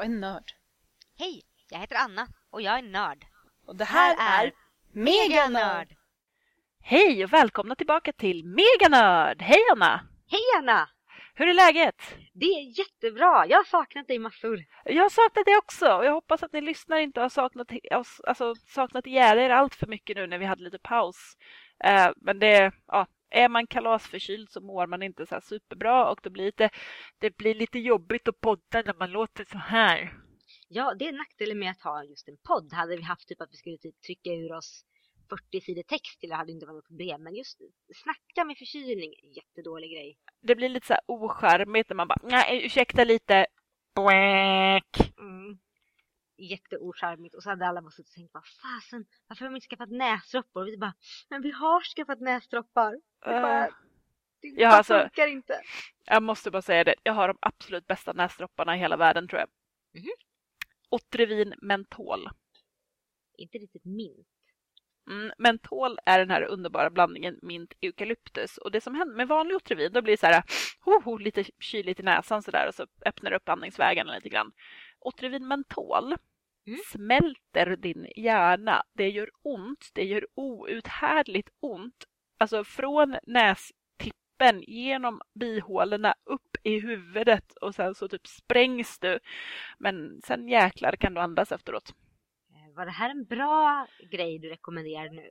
jag är nörd. Hej, jag heter Anna och jag är nörd. Och det här, här är Meganörd! Hej och välkomna tillbaka till Meganörd! Hej Anna! Hej Anna! Hur är läget? Det är jättebra. Jag har saknat dig massor. Jag har saknat dig också och jag hoppas att ni lyssnar inte har saknat, alltså, saknat ihjäl er allt för mycket nu när vi hade lite paus. Uh, men det, ja, är man kalasförkyld så mår man inte så superbra och det blir, lite, det blir lite jobbigt att podda när man låter så här. Ja, det är nackdelen med att ha just en podd. Hade vi haft typ att vi skulle typ trycka ur oss 40 sidor text till det hade inte varit något problem. Men just snacka med förkylning, jättedålig grej. Det blir lite så här ocharmigt när man bara, nej ursäkta lite. Mm. Jätteocharmigt. Och så hade alla bara suttit och tänkt, vad fasen, varför har vi inte skaffat näsdroppar? Och vi bara, men vi har skaffat näsdroppar. Det bara, uh. Det ja, alltså, funkar inte. Jag måste bara säga det. Jag har de absolut bästa näsdropparna i hela världen tror jag. Mm -hmm. Otrivin mentol. Inte riktigt mint. Mm, mentol är den här underbara blandningen mint eukalyptus och det som händer med vanlig Otrivin då blir det så här ho, ho, lite kyligt i näsan så där och så öppnar det upp andningsvägarna lite grann. Otrivin mentol mm. smälter din hjärna. Det gör ont, det gör outhärdligt ont. Alltså från nästippen genom bihålorna upp i huvudet och sen så typ sprängs du. Men sen jäklar kan du andas efteråt. Var det här en bra grej du rekommenderar nu?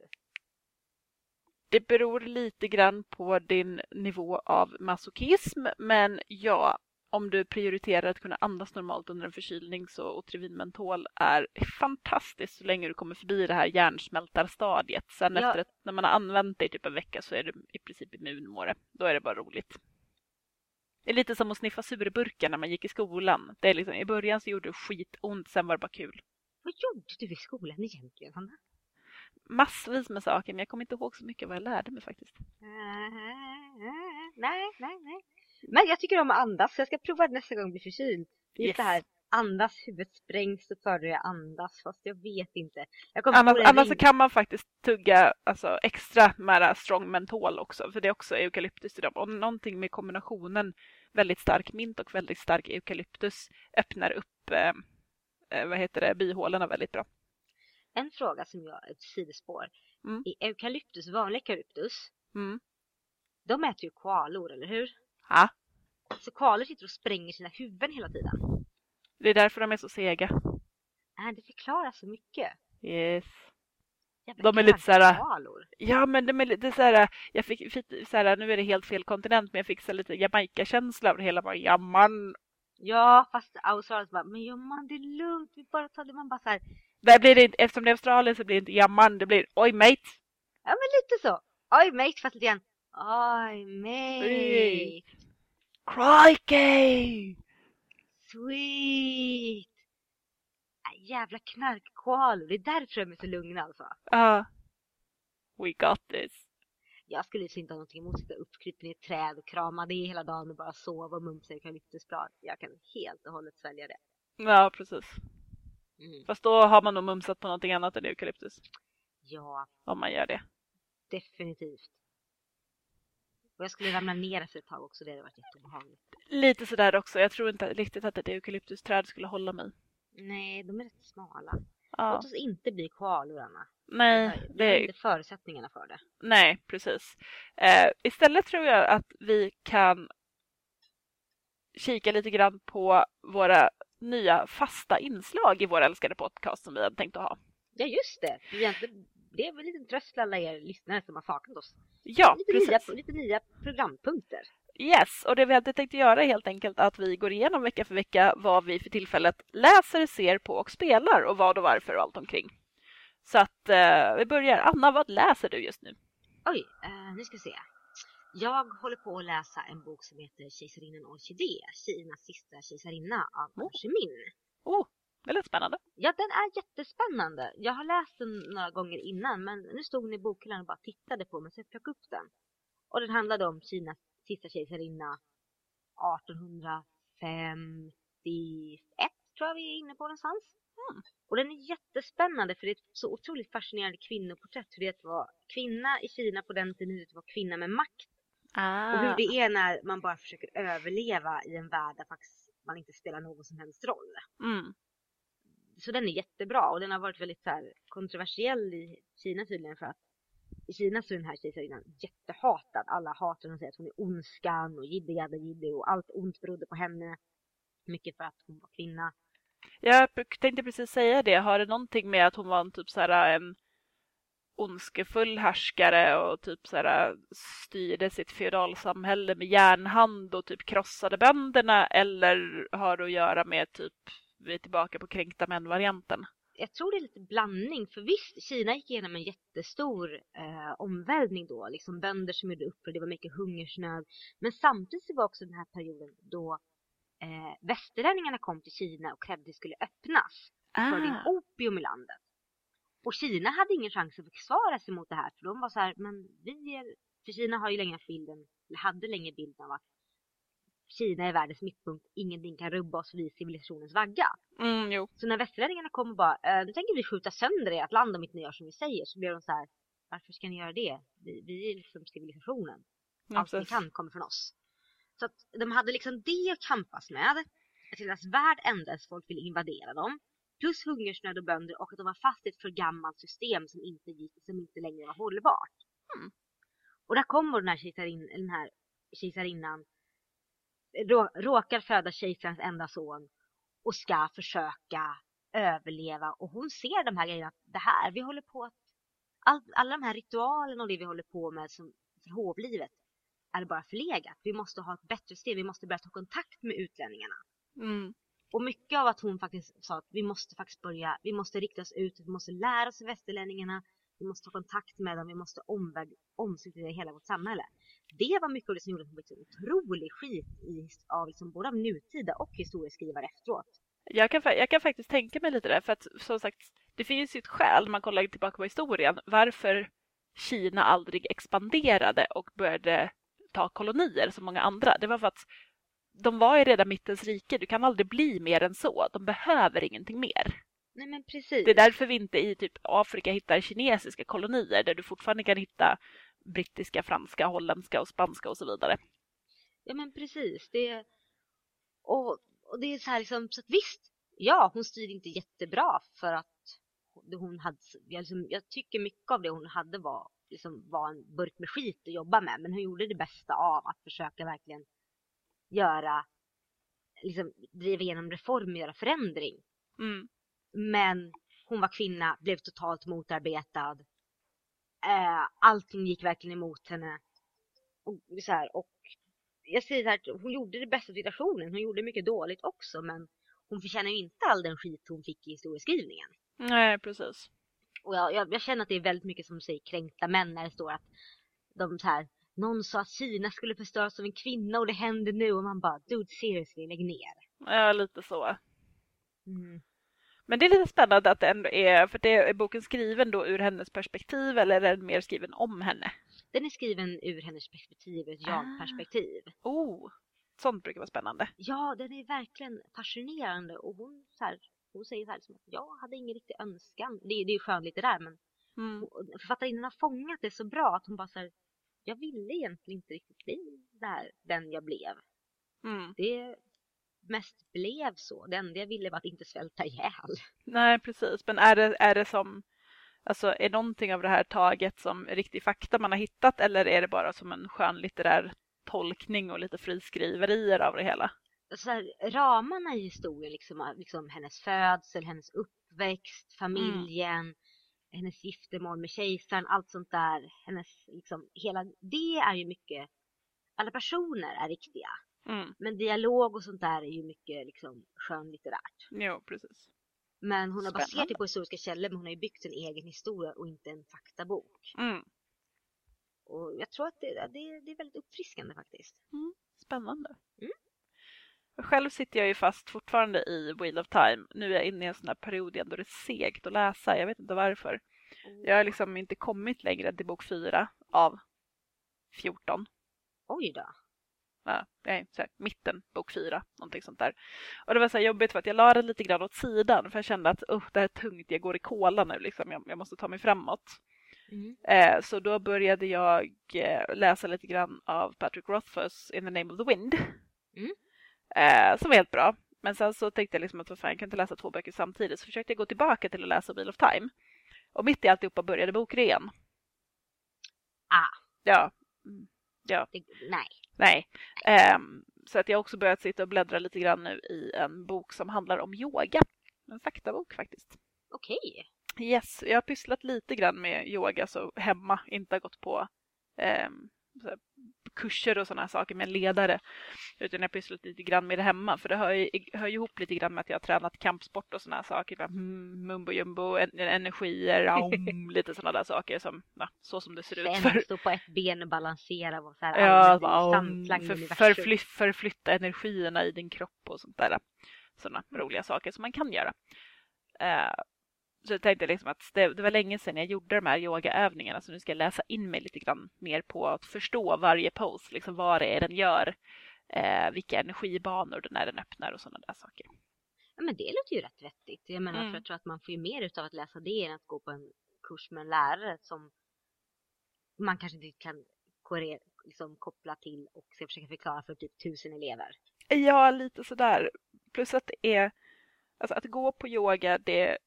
Det beror lite grann på din nivå av masochism, men ja, om du prioriterar att kunna andas normalt under en förkylning så Otrivin Mentol är fantastiskt så länge du kommer förbi det här hjärnsmältarstadiet. Sen ja. efter att när man har använt det i typ en vecka så är du i princip immun det. Då är det bara roligt. Det är lite som att sniffa surburkar när man gick i skolan. Det är liksom, I början så gjorde det skitont, sen var det bara kul. Vad gjorde du i skolan egentligen, Hanna? Massvis med saker, men jag kommer inte ihåg så mycket vad jag lärde mig faktiskt. Nej, nej, nej. Men jag tycker om att andas, så jag ska prova det nästa gång jag blir förkyld. Just yes. det här, andas, huvudet sprängs, så föredrar jag andas, fast jag vet inte. Jag annars, annars så kan man faktiskt tugga alltså, extra med strong mentol också, för det är också eukalyptus i dem. Och någonting med kombinationen väldigt stark mint och väldigt stark eukalyptus öppnar upp eh, Eh, vad heter det, bihålorna väldigt bra. En fråga som jag, ett sidospår. Mm. I eukalyptus, vanlig eukalyptus, mm. de äter ju koalor, eller hur? Ja. Så koalor sitter och spränger sina huvuden hela tiden. Det är därför de är så sega. Äh, det förklarar så mycket. Yes. Jävla de är lite såhär... Ja, men de är lite såhär... Jag fick, fick såhär, nu är det helt fel kontinent, men jag fick så lite Jamaica-känsla det hela. Bara, ja, man, Ja, fast Australien bara, men ja man det är lugnt, vi bara tar det, man bara så här. Där blir det eftersom det är Australien så blir det inte jamman, det blir oj mate. Ja men lite så. Oj mate fast lite grann. Oj mate. Crikey! Sweet! Äh, jävla knarkkoalor, det är därför de är så lugna alltså. Ja. Uh, we got this. Jag skulle inte ha någonting emot att sitta uppkrypen i ett träd och krama det hela dagen och bara sova och mumsa eukalyptusblad. Jag kan helt och hållet svälja det. Ja, precis. Mm. Fast då har man nog mumsat på någonting annat än eukalyptus. Ja. Om man gör det. Definitivt. Och jag skulle ramla ner efter ett tag också, det hade varit jätteobehagligt. Lite sådär också. Jag tror inte riktigt att ett eukalyptusträd skulle hålla mig. Nej, de är rätt smala. Ja. Låt oss inte bli koalor, Anna. Nej, det är inte förutsättningarna för det. Nej, precis. Eh, istället tror jag att vi kan kika lite grann på våra nya fasta inslag i vår älskade podcast som vi hade tänkt att ha. Ja, just det. Det är väl en liten tröst till alla er lyssnare som har saknat oss. Ja, lite precis. Nya, lite nya programpunkter. Yes, och det vi hade tänkt göra är helt enkelt att vi går igenom vecka för vecka vad vi för tillfället läser, ser på och spelar och vad och varför och allt omkring. Så att eh, vi börjar. Anna, vad läser du just nu? Oj, eh, nu ska vi se. Jag håller på att läsa en bok som heter Kejsarinnan Orkidé, Kinas sista kejsarinna av oh. Oh, väldigt spännande. Ja, den är jättespännande. Jag har läst den några gånger innan, men nu stod den i bokhyllan och bara tittade på mig, så jag plockade upp den. Och den handlade om Kinas sista kejsarinna 1851, tror jag vi är inne på någonstans. Mm. Och den är jättespännande för det är ett så otroligt fascinerande kvinnoporträtt. Hur det är att vara kvinna i Kina på den tiden, hur det var kvinna med makt. Ah. Och hur det är när man bara försöker överleva i en värld där faktiskt man inte spelar någon som helst roll. Mm. Så den är jättebra och den har varit väldigt så här, kontroversiell i Kina tydligen för att i Kina så är den här kejsarinnan jättehatad. Alla hatar henne och säger att hon är ondskan och jidde jadde och allt ont berodde på henne. Mycket för att hon var kvinna. Jag tänkte precis säga det. Har det någonting med att hon var en typ så här eh, en ondskefull härskare och typ så här styrde sitt feodalsamhälle med järnhand och typ krossade bönderna eller har det att göra med typ vi är tillbaka på kränkta män-varianten? Jag tror det är lite blandning för visst, Kina gick igenom en jättestor eh, omvälvning då, liksom bönder som gjorde uppror, det var mycket hungersnöd. Men samtidigt var också den här perioden då eh, västerlänningarna kom till Kina och krävde att det skulle öppnas Ah. för det opium i landet. Och Kina hade ingen chans att försvara sig mot det här för de var så här, men vi är, för Kina har ju länge bilden, eller hade länge bilden av att Kina är världens mittpunkt, ingenting kan rubba oss, vi är civilisationens vagga. Mm, jo. Så när västerlänningarna kom och bara, eh, nu tänker vi skjuta sönder ert land om inte ni gör som vi säger, så blev de så här, varför ska ni göra det? Vi, vi är liksom civilisationen. Ja, Allt ni kan kommer från oss. Så att de hade liksom det att kampas med. Att deras värld ändrades, folk ville invadera dem. Plus hungersnöd och bönder och att de var fast i ett för gammalt system som inte, gick, som inte längre var hållbart. Mm. Och där kommer den här, kejsarin, den här kejsarinnan, råkar föda kejsarens enda son och ska försöka överleva. Och hon ser de här grejerna, att det här, vi håller på att, all, alla de här ritualerna och det vi håller på med som, för hovlivet är bara förlegat. Vi måste ha ett bättre steg, vi måste börja ta kontakt med utlänningarna. Mm. Och mycket av att hon faktiskt sa att vi måste faktiskt börja, vi måste rikta oss ut, vi måste lära oss västerlänningarna, vi måste ta kontakt med dem, vi måste omstrukturera hela vårt samhälle. Det var mycket av det som gjorde att hon blev så otrolig skit i, av liksom både av nutida och historieskrivare efteråt. Jag kan, jag kan faktiskt tänka mig lite där, för att som sagt, det finns ju ett skäl, när man kollar tillbaka på historien, varför Kina aldrig expanderade och började ta kolonier som många andra. Det var för att de var ju redan mittens rike, du kan aldrig bli mer än så. De behöver ingenting mer. Nej men precis. Det är därför vi inte i typ Afrika hittar kinesiska kolonier där du fortfarande kan hitta brittiska, franska, holländska och spanska och så vidare. Ja men precis. Det, och, och det är så här liksom, så att visst, ja hon styrde inte jättebra för att hon hade, jag, liksom, jag tycker mycket av det hon hade var, liksom, var en burk med skit att jobba med. Men hon gjorde det bästa av att försöka verkligen göra, liksom driva igenom reformer, göra förändring. Mm. Men hon var kvinna, blev totalt motarbetad. Eh, allting gick verkligen emot henne. Och, så här, och jag säger så här, hon gjorde det bästa av situationen. Hon gjorde mycket dåligt också men hon förtjänar ju inte all den skit hon fick i historieskrivningen. Nej, precis. Och jag, jag, jag känner att det är väldigt mycket som säger kränkta män när det står att de så här, någon sa att Kina skulle förstöras av en kvinna och det händer nu och man bara dude seriously lägg ner. Ja, lite så. Mm. Men det är lite spännande att det ändå är, för det är boken skriven då ur hennes perspektiv eller är den mer skriven om henne? Den är skriven ur hennes perspektiv, ett Ah. jag-perspektiv. Oh, sånt brukar vara spännande. Ja, den är verkligen fascinerande och hon, så här, hon säger så här som att jag hade ingen riktig önskan. Det, är- det är ju skönlitterär men Mm. författarinnan har fångat det så bra att hon bara så här, jag ville egentligen inte riktigt bli där, den jag blev. Mm. Det mest blev så. Det enda jag ville var att inte svälta ihjäl. Nej, precis. Men är det, är det som, alltså är någonting av det här taget som riktig fakta man har hittat eller är det bara som en skönlitterär tolkning och lite friskriverier av det hela? Så här, ramarna i historien, liksom, liksom hennes födsel, hennes uppväxt, familjen, hennes giftermål med kejsaren, allt sånt där. Hennes, liksom, hela, det är ju mycket, alla personer är riktiga. Mm. Men dialog och sånt där är ju mycket liksom, skönlitterärt. Jo, precis. Men hon har baserat Spännande. det på historiska källor men hon har ju byggt en egen historia och inte en faktabok. Mm. Och jag tror att det, det, det är väldigt uppfriskande faktiskt. Spännande. Mm. Själv sitter jag ju fast fortfarande i Wheel of Time. Nu är jag inne i en sån här period igen då det är segt att läsa. Jag vet inte varför. Jag har liksom inte kommit längre till bok fyra av 14. Oj då. Ja, nej, så här, mitten, bok fyra, någonting sånt där. Och det var så här jobbigt för att jag la det lite grann åt sidan för jag kände att uh, det här är tungt, jag går i kola nu liksom, jag, jag måste ta mig framåt. Mm. Eh, så då började jag eh, läsa lite grann av Patrick Rothfuss In the name of the wind. Mm. Eh, som var helt bra. Men sen så tänkte jag liksom att vad fan, jag kan inte läsa två böcker samtidigt. Så försökte jag gå tillbaka till att läsa Wheel of Time. Och mitt i alltihopa började bokrean. Ah. Ja. Mm. Ja. Det, nej. Nej. Um, så att jag har också börjat sitta och bläddra lite grann nu i en bok som handlar om yoga. En faktabok faktiskt. Okej. Yes, jag har pysslat lite grann med yoga så hemma, inte har gått på um, kurser och sådana saker med en ledare. Utan jag pysslat lite grann med det hemma för det hör ju, hör ju ihop lite grann med att jag har tränat kampsport och sådana saker. Mm, mumbo jumbo, en, energier, aum, lite sådana där saker som ja, så som det ser ut. För... stå på ett ben och balansera och så här ja, bara, för, förfly, förflytta energierna i din kropp och sånt där. Sådana roliga saker som man kan göra. Uh, så jag tänkte liksom att det, det, var länge sedan jag gjorde de här yogaövningarna så nu ska jag läsa in mig lite grann mer på att förstå varje pose, liksom vad det är den gör, eh, vilka energibanor den är den öppnar och sådana där saker. Ja men det låter ju rätt vettigt. Jag menar mm. för jag tror att man får ju mer utav att läsa det än att gå på en kurs med en lärare som man kanske inte kan liksom koppla till och ska försöka förklara för typ tusen elever. Ja, lite sådär. Plus att det är, alltså att gå på yoga, det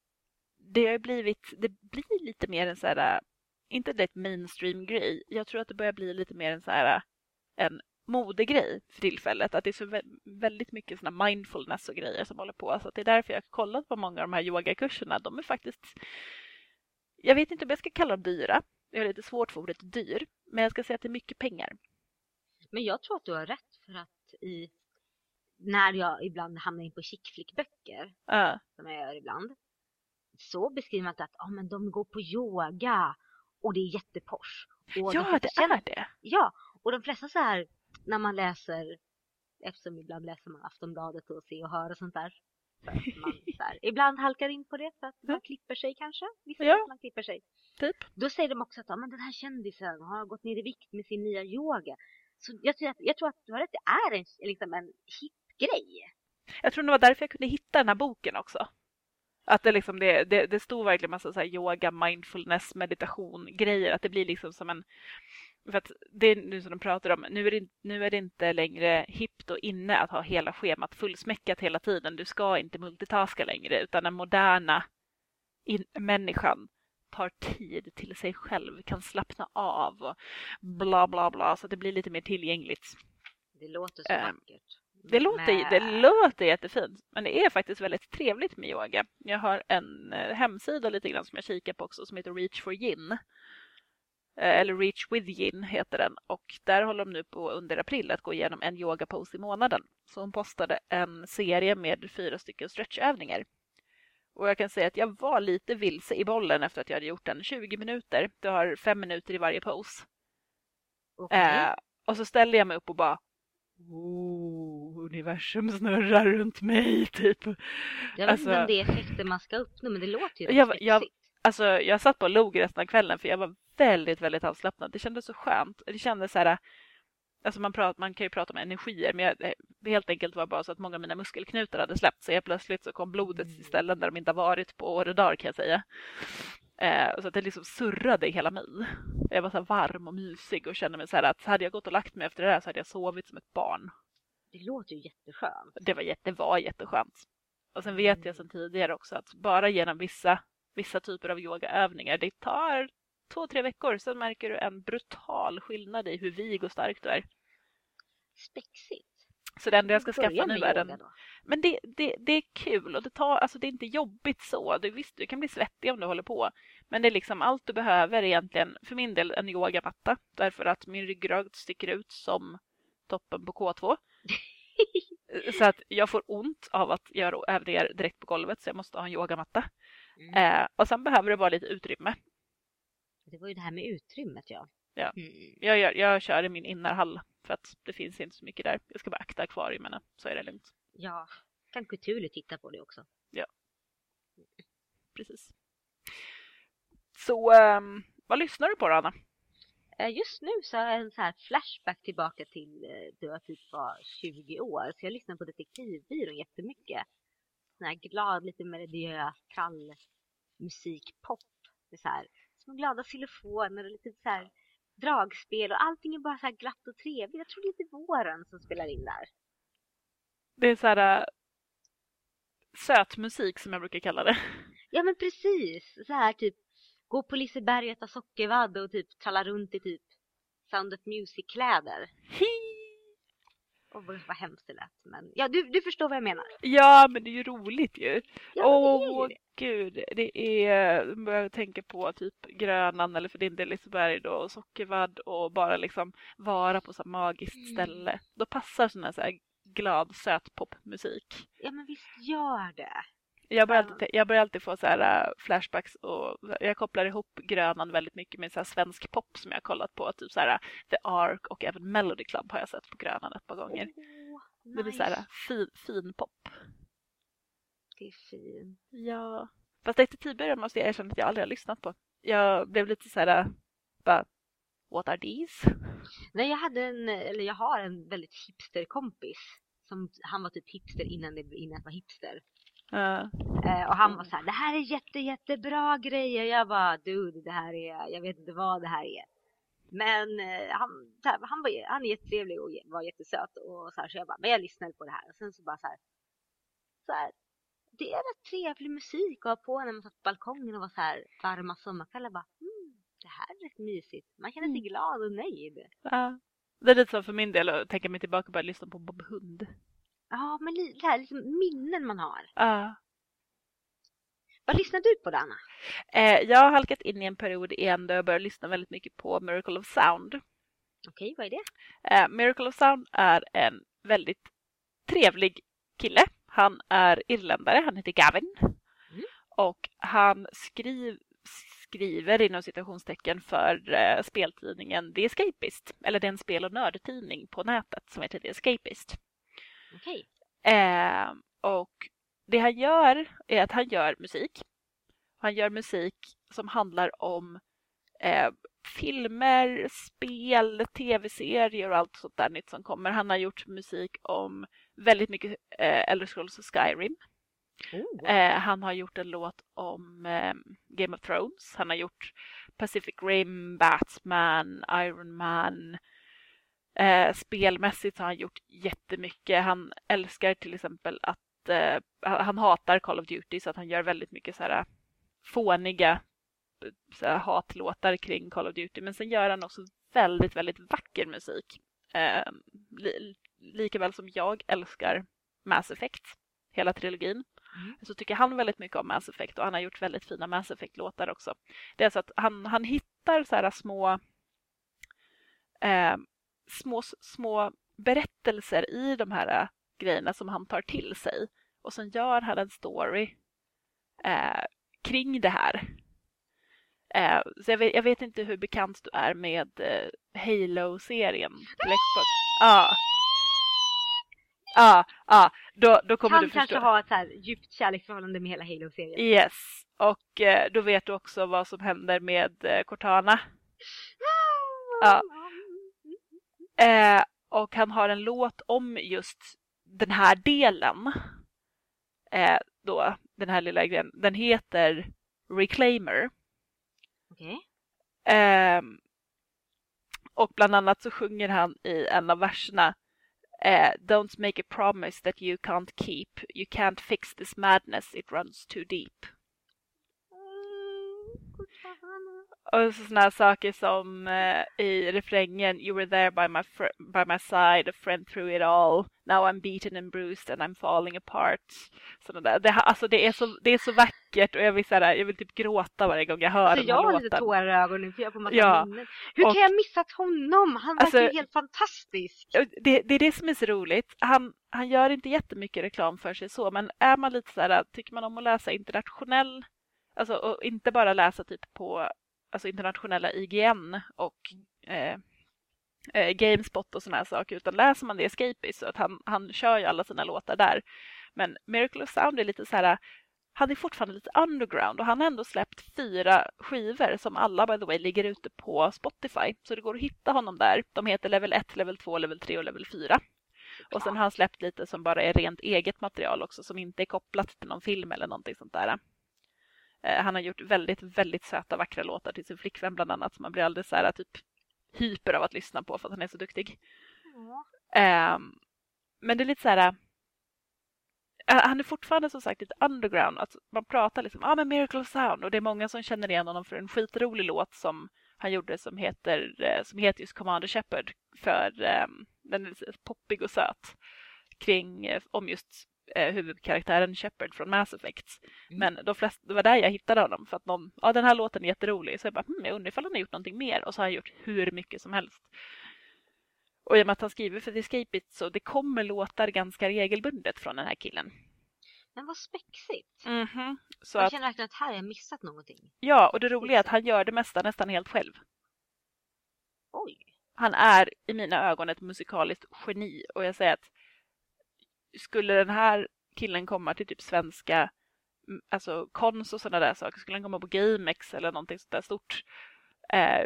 det har blivit, det blir lite mer en så här, inte direkt mainstream-grej. Jag tror att det börjar bli lite mer en så här, en modegrej för tillfället. Att det är så väldigt mycket såna mindfulness och grejer som håller på. Så det är därför jag har kollat på många av de här yogakurserna. De är faktiskt, jag vet inte om jag ska kalla dem dyra. Jag har lite svårt för ordet dyr. Men jag ska säga att det är mycket pengar. Men jag tror att du har rätt för att i när jag ibland hamnar in på chick flick-böcker, uh. som jag gör ibland, så beskriver man att ah, men de går på yoga och det är jätteposh. Och ja, det känner, är det. Ja, och de flesta så här när man läser, eftersom ibland läser man Aftonbladet och Se och Hör och sånt där. man så här, ibland halkar in på det för att man klipper sig kanske. Vissa ja. man klipper sig. Typ. Då säger de också att ah, men den här kändisen har gått ner i vikt med sin nya yoga. Så jag tror att, jag tror att du har rätt, det är en, liksom en hit-grej. Jag tror det var därför jag kunde hitta den här boken också. Att det, liksom, det, det, det stod verkligen massa så här yoga, mindfulness, meditation, grejer. Att det blir liksom som en... För att det är nu som de pratar om, nu är det, nu är det inte längre hippt och inne att ha hela schemat fullsmäckat hela tiden. Du ska inte multitaska längre utan den moderna in, människan tar tid till sig själv, kan slappna av och bla bla bla så att det blir lite mer tillgängligt. Det låter så ähm, vackert. Det låter, det låter jättefint, men det är faktiskt väldigt trevligt med yoga. Jag har en eh, hemsida lite grann som jag kikar på också som heter Reach for Yin. Eh, eller Reach with Yin heter den och där håller de nu på under april att gå igenom en yogapose i månaden. Så hon postade en serie med fyra stycken stretchövningar. Och jag kan säga att jag var lite vilse i bollen efter att jag hade gjort den. 20 minuter. Du har fem minuter i varje pose. Okay. Eh, och så ställde jag mig upp och bara oh, universum snurrar runt mig typ. Jag vet alltså, inte om det är effekter man ska uppnå men det låter ju jag, jag, Alltså jag satt på och log resten av kvällen för jag var väldigt, väldigt avslappnad. Det kändes så skönt. Det kändes så här, alltså man, pratar, man kan ju prata om energier men jag, helt enkelt var bara så att många av mina muskelknutar hade släppt så helt plötsligt så kom blodet till ställen där de inte har varit på år och dagar kan jag säga. Eh, så att det liksom surrade i hela mig. Jag var så varm och mysig och kände mig så att hade jag gått och lagt mig efter det där så hade jag sovit som ett barn. Det låter ju jätteskönt. Det var, jätte, det var jätteskönt. Och sen vet jag sedan tidigare också att bara genom vissa, vissa typer av yogaövningar, det tar två, tre veckor, sen märker du en brutal skillnad i hur vig och stark du är. Spexigt. Så det enda jag ska skaffa nu är en... Men det, det, det är kul och det, tar, alltså det är inte jobbigt så. Du, visst, du kan bli svettig om du håller på. Men det är liksom allt du behöver egentligen, för min del, en yogamatta. Därför att min ryggrad sticker ut som toppen på K2. så att jag får ont av att göra övningar direkt på golvet så jag måste ha en yogamatta. Mm. Eh, och sen behöver det vara lite utrymme. Det var ju det här med utrymmet ja. Ja, mm. jag, jag, jag kör i min innerhall för att det finns inte så mycket där. Jag ska bara akta akvarierna så är det lugnt. Ja, kan Cthulhu titta på det också. Ja, precis. Så um, vad lyssnar du på då, Anna? Eh, just nu så har jag en så här flashback tillbaka till eh, då jag typ var 20 år. Så jag lyssnar på Detektivbyrån jättemycket. Sån här glad, lite melodiös, kall musikpop. Så här små glada xylofoner och lite så här dragspel och allting är bara så här glatt och trevligt. Jag tror det är lite våren som spelar in där. Det är så här äh, sötmusik som jag brukar kalla det. Ja men precis, så här typ gå på Liseberg och äta sockervadd och typ tralla runt i typ Sound of Music-kläder. Och vad, vad hemskt det lät. Men ja, du, du förstår vad jag menar. Ja, men det är ju roligt ju. Ja, Åh, det är ju det. gud. Det är, jag tänka på typ Grönan eller för din del Liseberg då och Sockervadd och bara liksom vara på så magiskt Mm. ställe. Då passar sån här, så här glad söt popmusik. Ja men visst gör det. Jag börjar, Ja. alltid, jag börjar alltid få så här äh, flashbacks och jag kopplar ihop Grönan väldigt mycket med så här svensk pop som jag har kollat på. Typ så här The Ark och även Melody Club har jag sett på Grönan ett par gånger. Åh, Det blir så här nice. fin, fin pop. Det är fint. Ja. Fast detektivbyrån måste jag erkänna att jag aldrig har lyssnat på. Jag blev lite så här, bara, what are these? Nej jag hade en, eller jag har en väldigt hipsterkompis. Som, han var typ hipster innan det innan var hipster. Ja. Eh, och han var så här, det här är jätte jättebra grejer. Jag bara, dude det här är, jag vet inte vad det här är. Men eh, han, här, han, var, han är jättetrevlig och var jättesöt. Och så, här, så jag bara, men jag lyssnade på det här. Och sen så bara så här, så här det är rätt trevlig musik att ha på när man satt på balkongen och var så här varma sommarkvällar. Bara, mm, det här är rätt mysigt. Man känner sig Mm. glad och nöjd. ja. Det är lite så för min del att tänka mig tillbaka och börja lyssna på Bob Hund. Ja, men det här liksom minnen man har. Ja. Vad lyssnar du på då, Anna? Eh, jag har halkat in i en period igen där jag börjar lyssna väldigt mycket på Miracle of Sound. Okej, vad är det? Eh, Miracle of Sound är en väldigt trevlig kille. Han är irländare, han heter Gavin. Mm. Och han skriv, skriver inom citationstecken för eh, speltidningen The Escapist. Eller det är en spel och nördtidning på nätet som heter The Escapist. Okej. Eh, och det han gör är att han gör musik. Han gör musik som handlar om eh, filmer, spel, tv-serier och allt sånt där nytt som kommer. Han har gjort musik om väldigt mycket eh, Elder Scrolls och Skyrim. Oh. Eh, han har gjort en låt om eh, Game of Thrones. Han har gjort Pacific Rim, Batman, Iron Man. Eh, spelmässigt har han gjort jättemycket. Han älskar till exempel att eh, han hatar Call of Duty så att han gör väldigt mycket så här fåniga så här, hatlåtar kring Call of Duty. Men sen gör han också väldigt, väldigt vacker musik. Eh, li, lika väl som jag älskar Mass Effect, hela trilogin. Mm. Så tycker han väldigt mycket om Mass Effect och han har gjort väldigt fina Mass Effect-låtar också. Det är så att han, han hittar så här små, eh, små, små berättelser i de här eh, grejerna som han tar till sig. Och sen gör han en story eh, kring det här. Eh, så jag vet, jag vet inte hur bekant du är med eh, Halo-serien till Xbox. Ja. Ja, ja, då, då kommer Han du kanske förstå. har ett så här djupt kärleksförhållande med hela Halo-serien. Yes, och eh, då vet du också vad som händer med Cortana. Ja. Eh, och han har en låt om just den här delen. Eh, då, den här lilla grejen. Den heter Reclaimer. Okej. Ehm, och bland annat så sjunger han i en av verserna eh, Don't make a promise that you can't keep. You can't fix this madness, it runs too deep. Och så såna här saker som eh, i refrängen You were there by my, by my side, a friend through it all. Now I'm beaten and bruised and I'm falling apart. Såna där. Det, alltså det, är så, det är så vackert och jag vill, så här, jag vill typ gråta varje gång jag hör Alltså den jag här har lite låten. tårar i ögonen för jag på massa Ja, minnen. Hur och- kan jag missat honom? Han Alltså- verkar ju helt fantastisk. Det, det är det som är så roligt. Han, han gör inte jättemycket reklam för sig så, men är man lite så här, tycker man om att läsa internationell, alltså och inte bara läsa typ på alltså internationella IGN och eh, eh, Gamespot och såna här saker, utan läser man det Escapist så att han, han kör ju alla sina låtar där. Men Miracle of Sound är lite så här, han är fortfarande lite underground och han har ändå släppt fyra skivor som alla by the way ligger ute på Spotify. Så det går att hitta honom där. De heter Level 1, Level 2, Level 3 och Level 4. Och sen har han släppt lite som bara är rent eget material också som inte är kopplat till någon film eller någonting sånt där. Eh, Han har gjort väldigt, väldigt söta vackra låtar till sin flickvän bland annat som man blir alldeles så här typ hyper av att lyssna på för att han är så duktig. Ja. Ehm, men det är lite så här eh, han är fortfarande som sagt lite underground. Alltså, man pratar liksom, ah, men Miracle of Sound och det är många som känner igen honom för en skitrolig låt som han gjorde som heter, eh, som heter just Commander Shepard för um, den är poppig och söt kring om just eh, huvudkaraktären Shepard från Mass Effect. Mm. Men de flesta, det var där jag hittade honom för att någon, ja den här låten är jätterolig så jag bara, hm, jag undrar ifall han har gjort någonting mer och så har han gjort hur mycket som helst. Och i och med att han skriver för The Escape It så det kommer låtar ganska regelbundet från den här killen. Men vad spexigt. Mm -hmm. så jag känner verkligen att här har jag missat någonting. Ja, och det roliga är att han gör det mesta nästan helt själv. Oj. Han är i mina ögon ett musikaliskt geni och jag säger att skulle den här killen komma till typ svenska alltså kons och sådana där saker, skulle han komma på GameX eller någonting sånt där stort. Eh,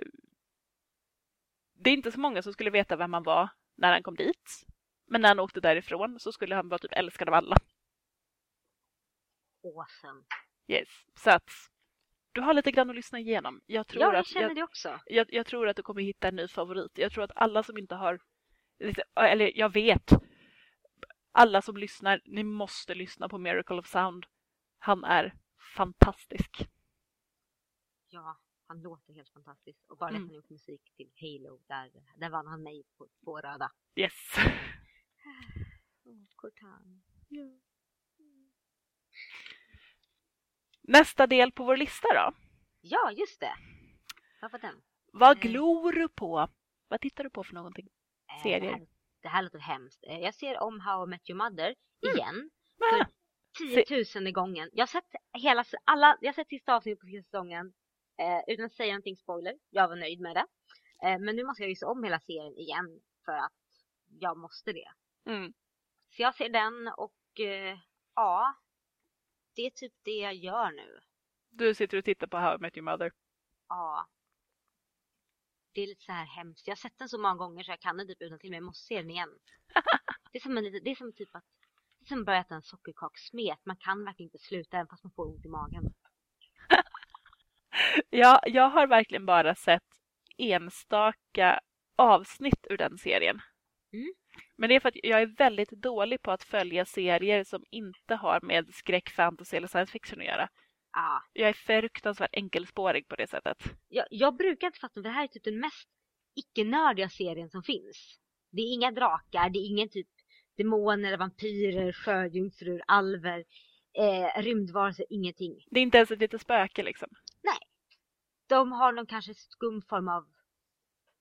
det är inte så många som skulle veta vem han var när han kom dit. Men när han åkte därifrån så skulle han vara typ älskad av alla. Awesome. Yes, så att du har lite grann att lyssna igenom. Jag tror ja, jag att, känner jag, det också. Jag, jag, tror att du kommer hitta en ny favorit. Jag tror att alla som inte har, eller jag vet, alla som lyssnar, ni måste lyssna på Miracle of Sound. Han är fantastisk. Ja, han låter helt fantastisk. Och bara mm. att han gjort musik till Halo, där, där vann han mig på två röda. Yes. oh, Cortan. Nästa del på vår lista då? Ja, just det. Vad var den? Vad eh. glor du på? Vad tittar du på för någonting? Eh, Serier? Det här, låter hemskt. Eh, jag ser om How I Met Your Mother mm. igen. För tiotusende gången. Jag har sett hela, alla, jag har sett sista avsnittet på sista säsongen Eh, utan att säga någonting spoiler. Jag var nöjd med det. Eh, men nu måste jag ju se om hela serien igen för att jag måste det. Mm. Så jag ser den och eh, ja, det är typ det jag gör nu. Du sitter och tittar på How I Met Your Mother? Ja. Det är lite så här hemskt. Jag har sett den så många gånger så jag kan den typ utan till men jag måste se den igen. det, är som en, det är som typ att det är som att börja äta en sockerkakssmet. Man kan verkligen inte sluta även fast man får ont i magen. ja, jag har verkligen bara sett enstaka avsnitt ur den serien. Mm. Men det är för att jag är väldigt dålig på att följa serier som inte har med skräck, fantasy eller science fiction att göra. Ah. Jag är fruktansvärt enkelspårig på det sättet. Jag, jag brukar inte fatta, för det här är typ den mest icke-nördiga serien som finns. Det är inga drakar, det är ingen typ demoner, vampyrer, sjöjungfrur, alver, eh, rymdvarelser, ingenting. Det är inte ens ett litet spöke liksom? Nej. De har någon kanske skum form av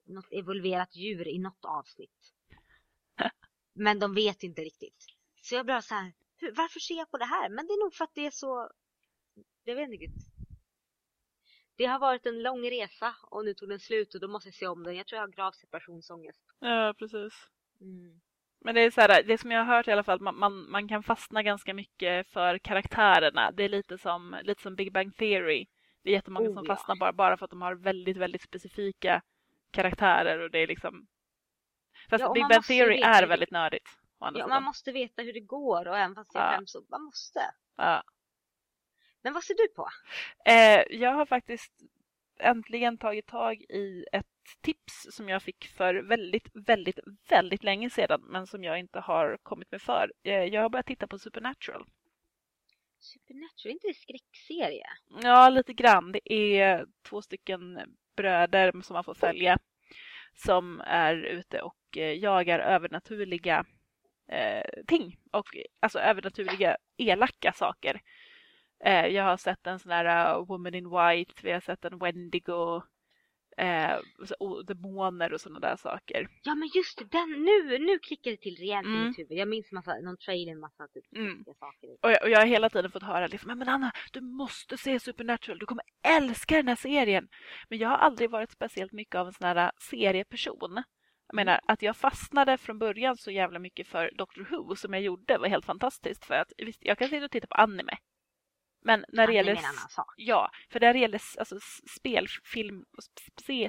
något evolverat djur i något avsnitt. Men de vet inte riktigt. Så jag blir så här, hur, varför ser jag på det här? Men det är nog för att det är så, jag vet inte riktigt. Det har varit en lång resa och nu tog den slut och då måste jag se om den. Jag tror jag har grav separationsångest. Ja, precis. Mm. Men det är så här, det som jag har hört i alla fall, man, man, man, kan fastna ganska mycket för karaktärerna. Det är lite som, lite som Big Bang Theory. Det är jättemånga oh, som ja. fastnar bara, bara för att de har väldigt, väldigt specifika karaktärer och det är liksom... Fast ja, Big Bang Theory är väldigt nördigt. Ja, man måste veta hur det går och även fast är ja. så, man måste. Ja. Men vad ser du på? Eh, jag har faktiskt äntligen tagit tag i ett tips som jag fick för väldigt, väldigt, väldigt länge sedan men som jag inte har kommit med för. Eh, jag har börjat titta på Supernatural. Supernatural, är inte det skräckserie? Ja, lite grann. Det är två stycken bröder som man får följa som är ute och eh, jagar övernaturliga eh, ting och alltså övernaturliga elaka saker. Eh, jag har sett en sån där uh, Woman in White, vi har sett en Wendigo, eh, och demoner och sådana där saker. Ja men just det, den, nu, nu klickar det till rejält mm. i mitt huvud. Jag minns massa, någon trailer, massa typ mm. saker. Och jag, och jag har hela tiden fått höra liksom, men Anna, du måste se Supernatural, du kommer älska den här serien. Men jag har aldrig varit speciellt mycket av en sån här serieperson. Jag menar, att jag fastnade från början så jävla mycket för Doctor Who som jag gjorde var helt fantastiskt. För att visst, jag kan sitta och titta på anime. Men när det gäller, ja, för när det gäller alltså, spelfilm och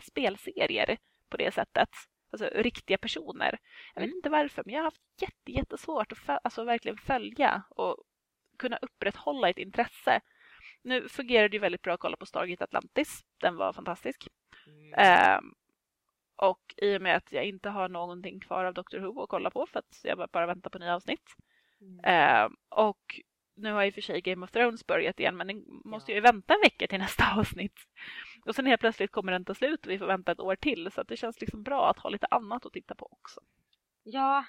spelserier på det sättet, alltså riktiga personer. Jag vet mm. inte varför, men jag har haft jätte, jättesvårt att alltså, verkligen följa och kunna upprätthålla ett intresse. Nu fungerar det ju väldigt bra att kolla på Stargate Atlantis. Den var fantastisk. Mm. Um, och i och med att jag inte har någonting kvar av Doctor Who att kolla på för att jag bara väntar på nya avsnitt Mm. Eh, och nu har i och för sig Game of Thrones börjat igen men den måste ju vänta en vecka till nästa avsnitt. Och sen helt plötsligt kommer den ta slut och vi får vänta ett år till så att det känns liksom bra att ha lite annat att titta på också. Ja,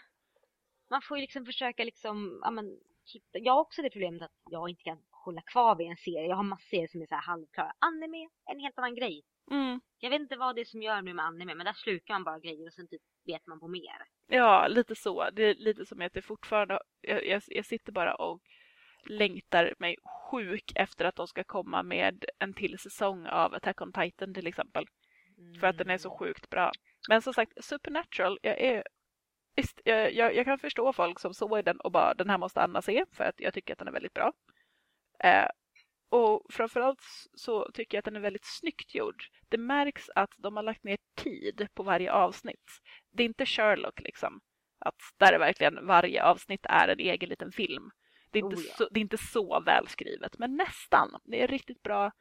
man får ju liksom försöka liksom, ja men, hitta. Jag har också det problemet att jag inte kan hålla kvar vid en serie. Jag har massor serier som är så här halvklara. Anime, en helt annan grej. Mm. Jag vet inte vad det är som gör nu med anime, men där slukar man bara grejer och sen typ vet man på mer. Ja, lite så. Det är lite som att det fortfarande, jag, jag, jag sitter bara och längtar mig sjuk efter att de ska komma med en till säsong av Attack on Titan till exempel. För att den är så sjukt bra. Men som sagt, Supernatural, jag är jag, jag, jag kan förstå folk som såg den och bara den här måste Anna se för att jag tycker att den är väldigt bra. Eh, och framförallt så tycker jag att den är väldigt snyggt gjord. Det märks att de har lagt ner tid på varje avsnitt. Det är inte Sherlock liksom. Att där är verkligen varje avsnitt är en egen liten film. Det är inte, Oh ja. så, det är inte så välskrivet, men nästan. Det är riktigt bra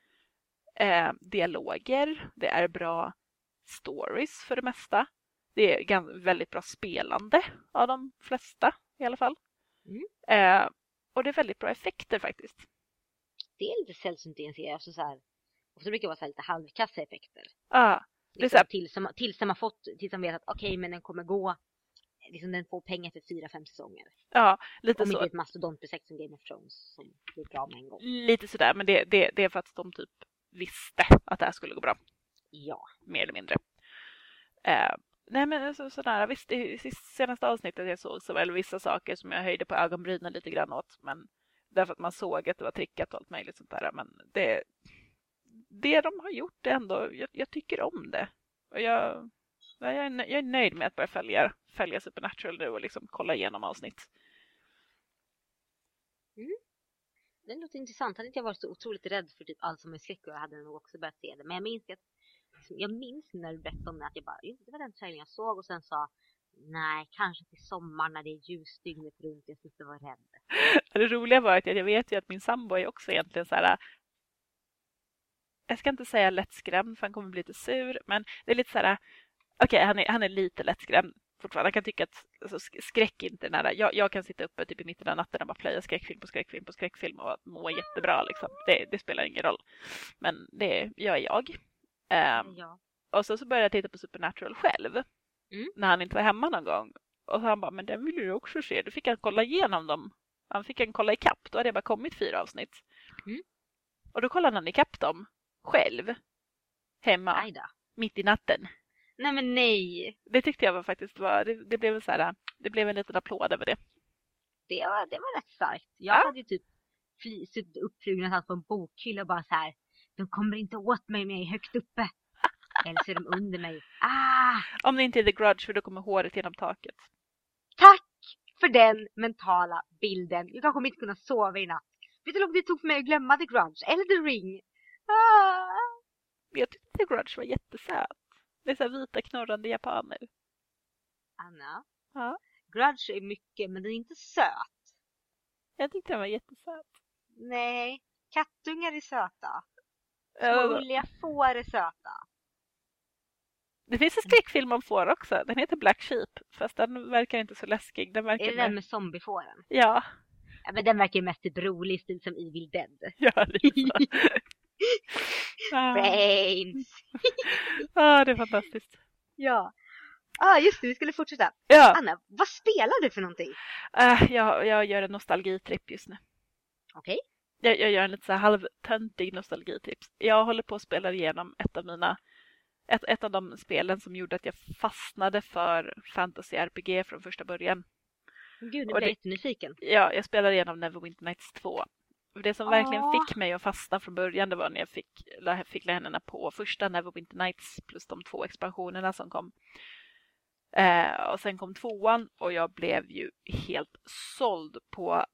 eh, dialoger. Det är bra stories för det mesta. Det är väldigt bra spelande av de flesta i alla fall. Mm. Eh, och det är väldigt bra effekter faktiskt. Det är lite sällsynt i en serie. Alltså så här, och så brukar det vara så lite halvkassa effekter. Ja, är Liksom, tills, tills de har fått, tills de vet att okej men den kommer gå, liksom den får pengar för fyra, fem säsonger. ja lite Om inte så. ett mastodontprojekt som Game of Thrones som blir bra med en gång. Lite sådär, men det, det, det är för att de typ visste att det här skulle gå bra. Ja. mer eller mindre. Eh, nej men alltså, sådär, visst i, senaste avsnittet jag såg så var det vissa saker som jag höjde på ögonbrynen lite grann åt. Men därför att man såg att det var trickat och allt möjligt sånt där. Men det, det de har gjort ändå, jag, jag tycker om det. Och jag, jag, är, jag är nöjd med att börja följa, följa Supernatural nu och liksom kolla igenom avsnitt. Det låter intressant. Hade inte jag varit så otroligt rädd för typ allt som är skräck och jag hade nog också börjat se det. Men jag minns att jag minns när du berättade om det att jag bara, det var den trailern jag såg och sen sa nej, kanske till sommar när det är ljust dygnet runt, jag slipper vara rädd. Det roliga var att jag vet ju att min sambo är också egentligen så här. Jag ska inte säga lättskrämd för han kommer bli lite sur, men det är lite så här. Okej, han, är, han är lite lättskrämd fortfarande. Han kan tycka att alltså, sk- skräck är inte nära. Jag, jag kan sitta uppe typ i mitten av natten och bara plöja skräckfilm på skräckfilm på skräckfilm och må jättebra. Liksom. Det, det spelar ingen roll. Men det gör jag. Ehm, Ja. och så, så började jag titta på Supernatural själv. Mm. När han inte var hemma någon gång. Och så han bara, men den vill du också se. Då fick han kolla igenom dem. Han fick en kolla ikapp. Då hade det bara kommit fyra avsnitt. Mm. Och då kollade han ikapp dem själv. Hemma, mitt i natten. Nej men nej. Det tyckte jag var faktiskt var, det, det blev så här, det blev en liten applåd över det. Det var, det var rätt starkt. Jag Ja. hade ju typ suttit uppflugen någonstans på en bokhylla och bara så här. De kommer inte åt mig när jag är högt uppe. Eller så är de under mig. Ah! Om det inte är The Grudge för då kommer håret genom taket. Tack för den mentala bilden. Jag kommer inte kunna sova i natt. Vet du hur lång tid det tog för mig att glömma The Grudge? Eller The Ring? Ah! Jag tyckte The Grudge var jättesöt. Det är så vita knorrande japaner. Anna? Ja. Grudge är mycket, men den är inte söt. Jag tyckte den var jättesöt. Nej, kattungar är söta. Små ulliga får är söta. Det finns en skräckfilm om får också. Den heter Black Sheep. Fast den verkar inte så läskig. Den verkar Är det den med zombiefåren? Ja, Ja, men den verkar ju mest typ rolig, stil som Evil Dead. ja lite så. ah, Brains! ah, det är fantastiskt. Ja. Ah, just det, vi skulle fortsätta. Ja, Anna, vad spelar du för någonting? äh, jag, jag gör en nostalgitripp just nu. Okej. Jag, jag gör en lite så här halvtöntig nostalgitips. Jag håller på att spela igenom ett av mina ett, ett av de spelen som gjorde att jag fastnade för fantasy RPG från första början. Gud, nu blir jag det- jättenyfiken. Ja, jag spelade igenom Neverwinter Nights 2. Det som verkligen Åh. fick mig att fastna från början det var när jag fick, fick händerna på första Neverwinter Nights plus de två expansionerna som kom. Eh, och sen kom tvåan och jag blev ju helt såld på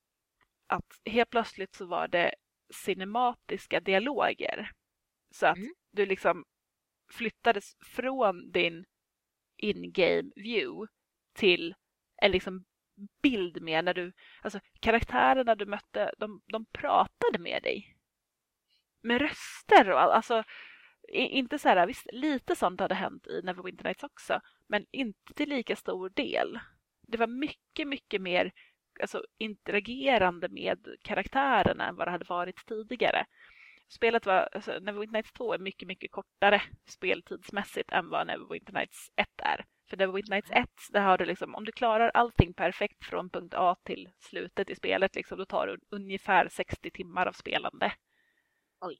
att helt plötsligt så var det cinematiska dialoger. Så att Mm. du liksom flyttades från din in-game view till en liksom bild med när du, alltså karaktärerna du mötte, de, de pratade med dig. Med röster och all, alltså inte så här, visst lite sånt hade hänt i Neverwinter Nights också, men inte till lika stor del. Det var mycket, mycket mer alltså, interagerande med karaktärerna än vad det hade varit tidigare. Spelet var, alltså, Neverwinter Nights 2 är mycket, mycket kortare speltidsmässigt än vad Neverwinter Nights 1 är. För Neverwinter Nights 1, där har du liksom, om du klarar allting perfekt från punkt A till slutet i spelet, liksom, då tar det ungefär 60 timmar av spelande. Oj.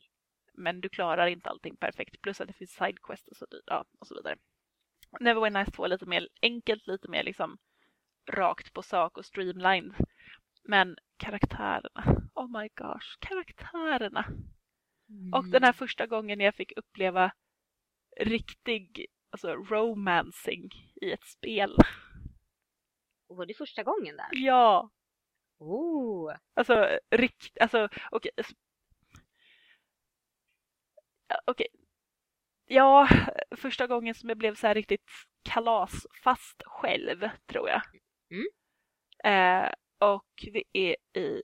Men du klarar inte allting perfekt, plus att det finns sidequest och så, ja, och så vidare. Neverwinter Nights 2 är lite mer enkelt, lite mer liksom rakt på sak och streamlined. Men karaktärerna, oh my gosh, karaktärerna. Mm. Och den här första gången jag fick uppleva riktig alltså, romancing i ett spel. Och var det första gången där? Ja, Oh. alltså rikt, alltså okej. Ja, Okej. Ja, första gången som jag blev så här riktigt kalasfast själv, tror jag. Mm. Eh, och det är i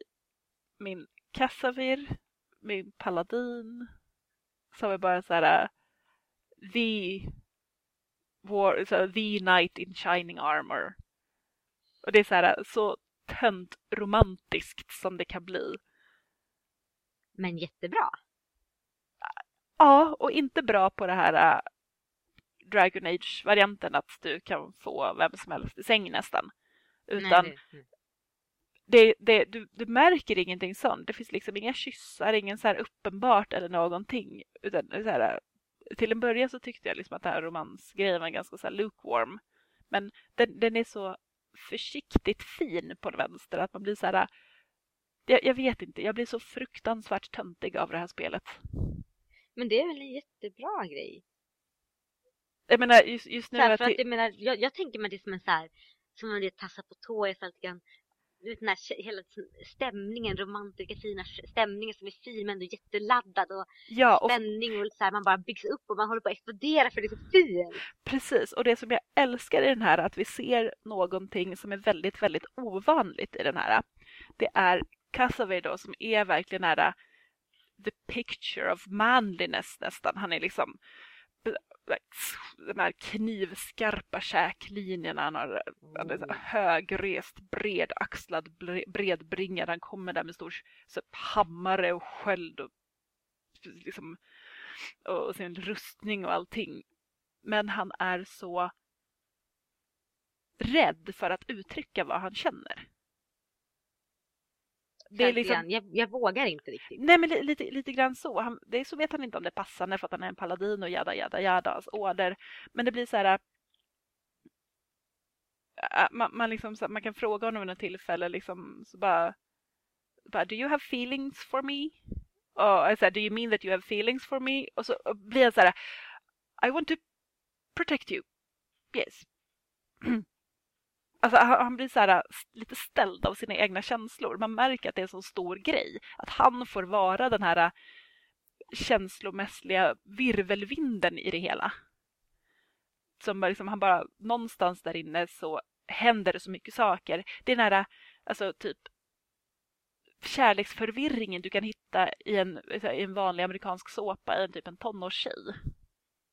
min Kassavir, min Paladin, som är bara så här the war, så här, the knight in shining armor. Och det är så här så tönt romantiskt som det kan bli. Men jättebra. Ja, och inte bra på det här äh, Dragon Age-varianten att du kan få vem som helst i säng nästan. Utan Nej, det- det, det, du, du märker ingenting sånt. Det finns liksom inga kyssar, ingen så här uppenbart eller någonting. Utan så här, till en början så tyckte jag liksom att den här romansgrejen var ganska så här lukewarm. Men den, den är så försiktigt fin på den vänster att man blir så här... Jag, jag vet inte, jag blir så fruktansvärt töntig av det här spelet. Men det är väl en jättebra grej? Jag menar just, just nu... Så här, för att det- jag menar, jag, jag tänker mig det som en så här, som om det tassar på tå i så här lite grann, den här hela stämningen, romantiska fina stämningen som är fin men ändå jätteladdad och ja, och spänning och så här, man bara byggs upp och man håller på att explodera för det är så fint. Precis, och det som jag älskar i den här är att vi ser någonting som är väldigt, väldigt ovanligt i den här. Det är Cassavir då som är verkligen nära the picture of manliness nästan. Han är liksom de här knivskarpa käklinjerna. Han har han är så här högrest, bredaxlad, bre- bredbringad. Han kommer där med stor så, hammare och sköld och, liksom, och sin rustning och allting. Men han är så rädd för att uttrycka vad han känner. Det är liksom, jag, jag vågar inte riktigt. nej men li- lite, lite grann så. Han, det är så vet han inte om det är passande för att han är en paladin och jada jada jada, hans order. Men det blir så här... äh, Man, man, liksom, så- man kan fråga honom vid något tillfälle liksom så bara, bara Do you have feelings for me? Och så här, Do you mean that you have feelings for me? Och så och blir jag så här I want to protect you. Yes. Alltså han, blir så här s- lite ställd av sina egna känslor. Man märker att det är en så stor grej. Att han får vara den här känslomässiga virvelvinden i det hela. Som liksom, han bara, någonstans där inne så händer det så mycket saker. Det är den här, alltså typ kärleksförvirringen du kan hitta i en, i en vanlig amerikansk såpa i en typ en tonårstjej.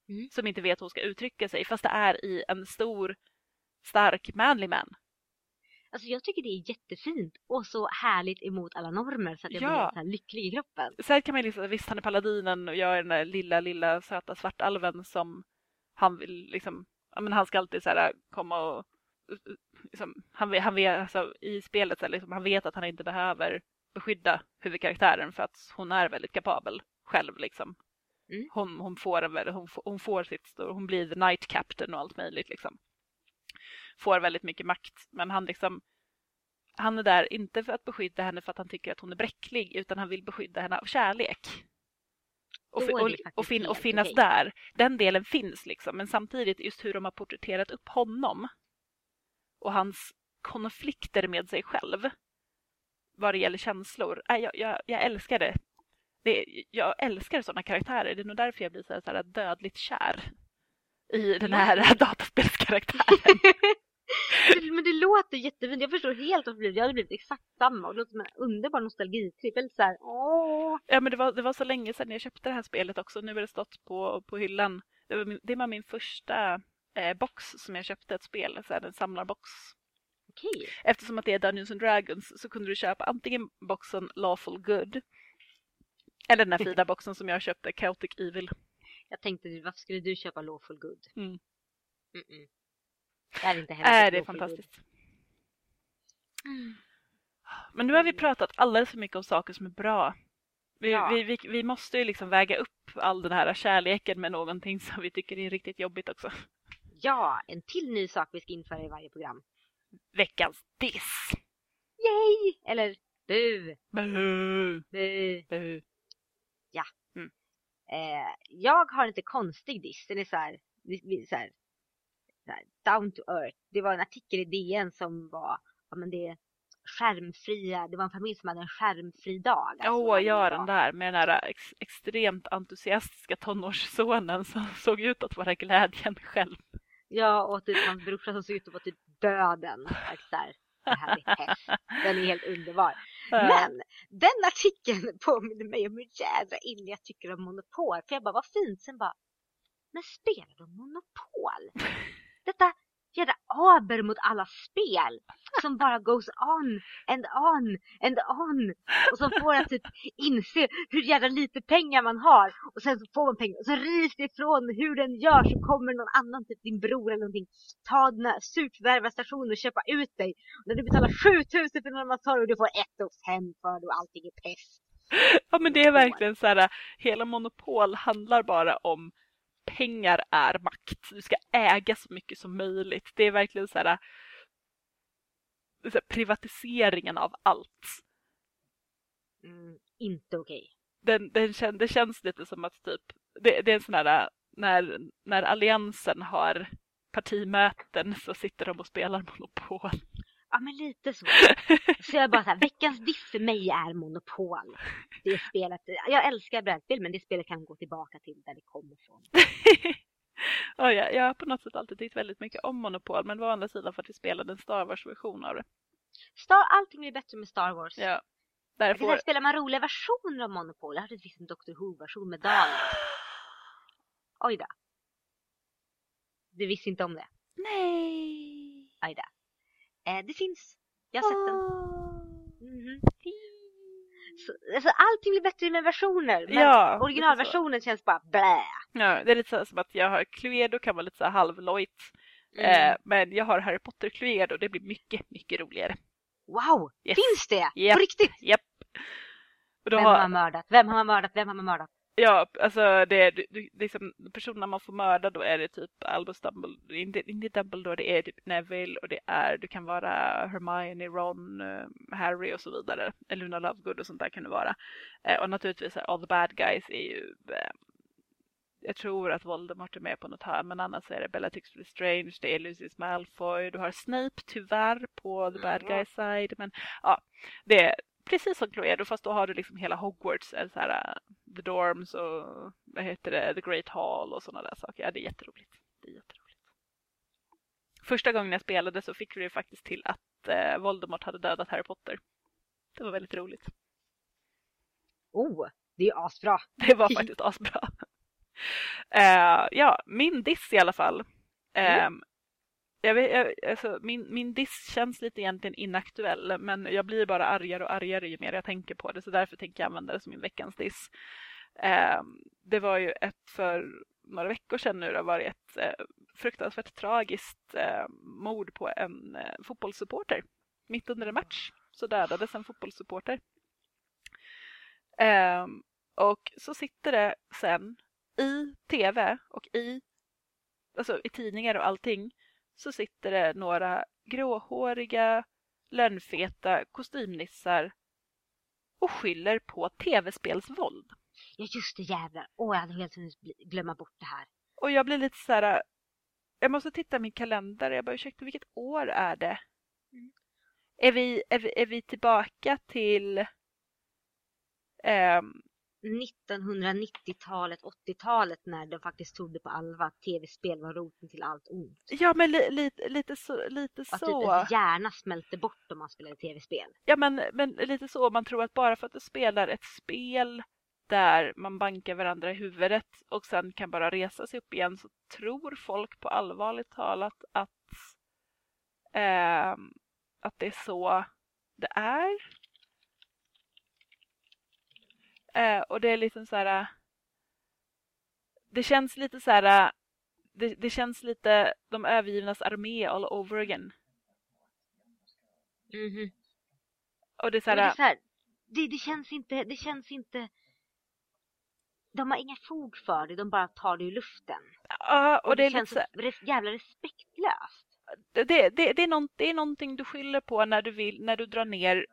Mm. Som inte vet hur hon ska uttrycka sig fast det är i en stor stark manly man. Alltså jag tycker det är jättefint och så härligt emot alla normer så att jag Ja. blir helt så lycklig i kroppen. Sen kan man liksom, visst han är paladinen och jag är den där lilla, lilla söta svartalven som han vill liksom, ja men han ska alltid så här komma och liksom, han han vet alltså, i spelet så här, liksom, han vet att han inte behöver beskydda huvudkaraktären för att hon är väldigt kapabel själv liksom. Mm. Hon, hon, får en, hon, får- hon får sitt, hon blir the night captain och allt möjligt liksom. Får väldigt mycket makt men han liksom han är där inte för att beskydda henne för att han tycker att hon är bräcklig utan han vill beskydda henne av kärlek. Och, och, och, fin- och finnas okej. där. Den delen finns liksom men samtidigt just hur de har porträtterat upp honom och hans konflikter med sig själv vad det gäller känslor. Nej, jag, jag, jag älskar det. det. Jag älskar sådana karaktärer. Det är nog därför jag blir så här, så här dödligt kär i den här dataspelskaraktären. Men det låter jättefint. Jag förstår helt varför det blev. Jag hade blivit exakt samma och det låter som en underbar nostalgitripp. Eller så här, åh. Ja, men det var, det var så länge sedan jag köpte det här spelet också. Nu har det stått på, på hyllan. Det var min, det var min första eh, box som jag köpte, ett spel, så här, en samlarbox. Okej. Eftersom att det är Dungeons and Dragons så kunde du köpa antingen boxen Lawful Good eller den här fina boxen som jag köpte, Chaotic Evil. Jag tänkte, varför skulle du köpa Lawful Good? Mm. Mm-mm. Det är inte heller Är det är fantastiskt. Mm. Men nu har vi pratat alldeles för mycket om saker som är bra. Vi, Ja. vi, vi, vi måste ju liksom väga upp all den här kärleken med någonting som vi tycker är riktigt jobbigt också. Ja, en till ny sak vi ska införa i varje program. Veckans diss! Yay! Eller bu, Buhu, bu. buhu. Eh, jag har en lite konstig diss. Den är så här, så här, down to earth. Det var en artikel i DN som var, ja men det är skärmfria, det var en familj som hade en skärmfri dag. Åh, alltså varje ja den där med den där ex, extremt entusiastiska tonårssonen som såg ut att vara glädjen själv. Ja, och typ hans brorsa som såg ut att vara typ döden. Här, det här häst. Den är helt underbar. Men den artikeln påminner mig om hur jädra illa jag tycker om Monopol. För jag bara, vad fint. Sen bara, men spelar de Monopol? Detta jädra aber mot alla spel. Som bara goes on and on and on. Och som får att typ inse hur jävla lite pengar man har. Och sen så får man pengar. Och så rivs det ifrån hur den gör. Så kommer någon annan, typ din bror eller någonting. Ta den här surt förvärvade stationen och köpa ut dig. Och när du betalar 7000 för en amatör och du får ett och fem för det och allting är pest. Ja men det är verkligen så här, hela monopol handlar bara om pengar är makt. Du ska äga så mycket som möjligt. Det är verkligen så här, så här privatiseringen av allt. Mm, inte okej. Den, den kän, det känns lite som att typ, det, det är en sån här, när, när alliansen har partimöten så sitter de och spelar monopol. Ja men lite så. Så jag bara så här, veckans diss för mig är Monopol. Det spelet, jag älskar brädspel men det spelet kan gå tillbaka till där det kommer ifrån. ja, jag, jag har på något sätt alltid tyckt väldigt mycket om Monopol men var å andra sidan för att vi spelade en Star Wars-version av det. Star, allting blir bättre med Star Wars. Ja. Jag Därför... säga, spelar man roliga versioner av Monopol, jag hört att det finns en Doctor Who-version med Daleks. Oj då. Du visste inte om det? Nej! Oj då. Eh, det finns. Jag har sett den. Mhm. Så, alltså, allting blir bättre med versioner. Men Ja, originalversionen känns bara blä. Ja, det är lite så som att jag har Cluedo kan vara lite så här halvlojt. Mm. Eh, men jag har Harry Potter Cluedo och det blir mycket, mycket roligare. Wow! Yes. Finns det? Japp. På riktigt? Japp. Då Vem har, man mördat? Vem har man mördat? Vem har man mördat? Ja, alltså det, du, du, liksom, personerna man får mörda då är det typ Albus Dumbledore, inte, inte Dumbledore, det är typ Neville och det är, du kan vara Hermione, Ron, eh, Harry och så vidare. Luna Lovegood och sånt där kan det vara. Eh, och naturligtvis all the bad guys är ju eh, jag tror att Voldemort är med på något här, men annars är det Bellatrix Lestrange, det är Lucius Malfoy, du har Snape tyvärr på the bad Mm. guy side, men ja, det är precis som Cluedo, fast då har du liksom hela Hogwarts, eller så här, äh, the dorms och vad heter det, the Great Hall och sådana där saker. Ja, det är jätteroligt. Det är jätteroligt. Första gången jag spelade så fick vi det faktiskt till att eh, Voldemort hade dödat Harry Potter. Det var väldigt roligt. Oh, det är asbra. Det var faktiskt asbra. Uh, ja, min diss i alla fall. Mm. Jag vet, jag, alltså, min, min diss känns lite egentligen inaktuell men jag blir bara argare och argare ju mer jag tänker på det så därför tänker jag använda det som min veckans diss. Eh, det var ju ett för några veckor sedan nu det var det ett eh, fruktansvärt tragiskt eh, mord på en eh, fotbollssupporter. Mitt under en match så dödades en fotbollssupporter. Ehm, och så sitter det sen i tv och i, alltså i tidningar och allting så sitter det några gråhåriga, lönnfeta kostymnissar och skyller på tv-spelsvåld. Ja just det jävlar. Åh jag hade helt hunnit glömma bort det här. Och jag blir lite så här. Jag måste titta min kalender. Jag bara, ursäkta, vilket år är det? Mm. Är, vi, är, vi, är vi tillbaka till ehm, 1990-talet, 80-talet när de faktiskt tog det på allvar att tv-spel var roten till allt ont. Ja, men li, li, lite så. Lite Att så. typ ens hjärna smälte bort om man spelade tv-spel. Ja, men, men lite så. Man tror att bara för att du spelar ett spel där man bankar varandra i huvudet och sen kan bara resa sig upp igen så tror folk på allvarligt talat att ehm, att det är så det är. Eh, och det är liksom så här... Det känns lite så här... Det, det känns lite de övergivnas armé all over again. Mhm. Och det är så Men det, är här... så här, det, det känns inte, det känns inte... De har inga fog för det, de bara tar det ur luften. Ja, och det, är lite känns så, så res, jävla respektlöst. det, det, det, är någon, det är någonting du skyller på när du vill, när du drar ner,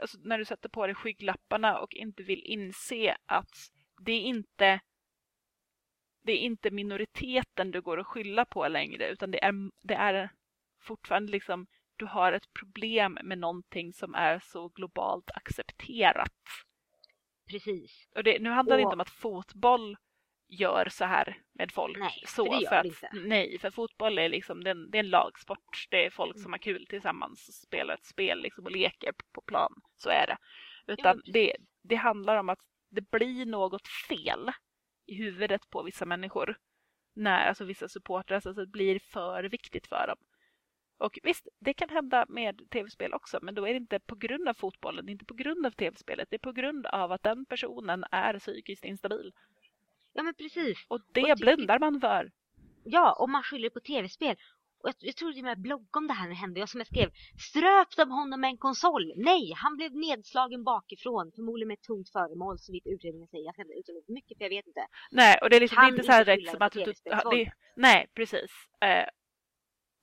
alltså när du sätter på dig skygglapparna och inte vill inse att det är inte det är inte minoriteten du går och skylla på längre utan det är, det är fortfarande liksom du har ett problem med någonting som är så globalt accepterat. Precis. Och det, nu handlar det Och- inte om att fotboll gör så här med folk. Nej, så, för det gör att, det inte. Nej, för fotboll är liksom det är en, det är en lagsport. Det är folk Mm. som har kul tillsammans och spelar ett spel liksom, och leker på- plan. Så är det. Utan precis. det, det handlar om att det blir något fel i huvudet på vissa människor. När alltså vissa supportrar, alltså det blir för viktigt för dem. Och visst, det kan hända med tv-spel också, men då är det inte på grund av fotbollen, det är inte på grund av tv-spelet, det är på grund av att den personen är psykiskt instabil. Ja men precis. Och Och det tycker- blundar man för. Ja, och man skyller på tv-spel. Och jag, jag tror att jag bloggade om det här hände. Jag som jag skrev, ströp de honom med en konsol? Nej, han blev nedslagen bakifrån. Förmodligen med ett tungt föremål så vitt utredningen säger. Jag ska inte uttala för mycket för jag vet inte. Nej, och det är liksom det är inte så här skylla som att du... du det, nej, precis. Eh,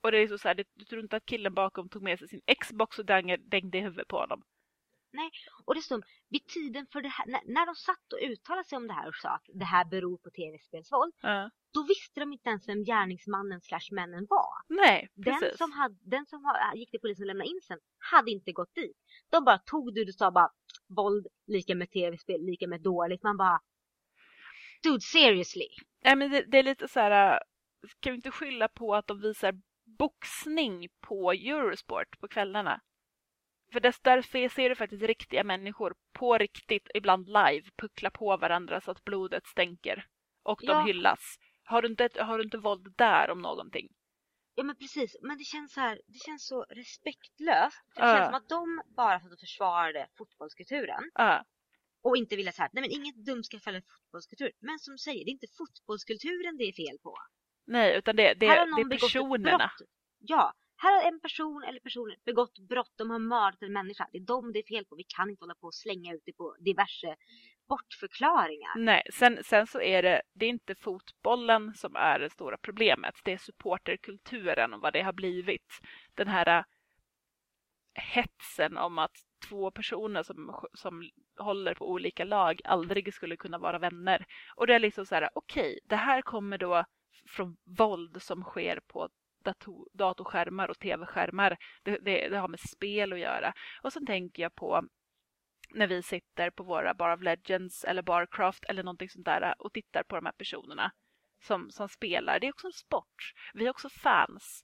och det är så, så här, det, du tror inte att killen bakom tog med sig sin Xbox och dängde i huvudet på honom. Och det stod vid tiden för det här, när, när de satt och uttalade sig om det här och sa att det här beror på tv-spelsvåld. Ja. Då visste de inte ens vem gärningsmannen slash männen var. nej, Den precis. som, hade, den som ha- gick till polisen och lämnade in sen hade inte gått dit. De bara tog det och sa bara våld lika med tv-spel lika med dåligt. Man bara Dude seriously. Nej, men det, det är lite så här... äh, Kan vi inte skylla på att de visar boxning på Eurosport på kvällarna? För dess, där ser du faktiskt riktiga människor på riktigt, ibland live, puckla på varandra så att blodet stänker. Och de Ja. hyllas. Har du, inte, har du inte våld där om någonting? Ja men precis, men det känns så här, det känns så respektlöst. Det känns som att de bara satt och försvarade fotbollskulturen Ja, och inte ville så här, nej men inget dumt ska falla fotbollskultur. Men som du säger, det är inte fotbollskulturen det är fel på. nej, utan det, det, här har det är personerna. brott. Ja, här har en person eller personer begått brott, de har mördat en människa. Det är dem det är fel på. Vi kan inte hålla på och slänga ut det på diverse bortförklaringar. Nej, sen, sen så är det, det är inte fotbollen som är det stora problemet. Det är supporterkulturen och vad det har blivit. Den här äh, hetsen om att två personer som, som håller på olika lag aldrig skulle kunna vara vänner. Och det är liksom så här, okej, det här kommer då från våld som sker på dator, datorskärmar och tv-skärmar. Det, det, det har med spel att göra. Och sen tänker jag på när vi sitter på våra Bar of Legends eller Barcraft eller någonting sånt där och tittar på de här personerna som, som spelar. Det är också en sport. Vi är också fans.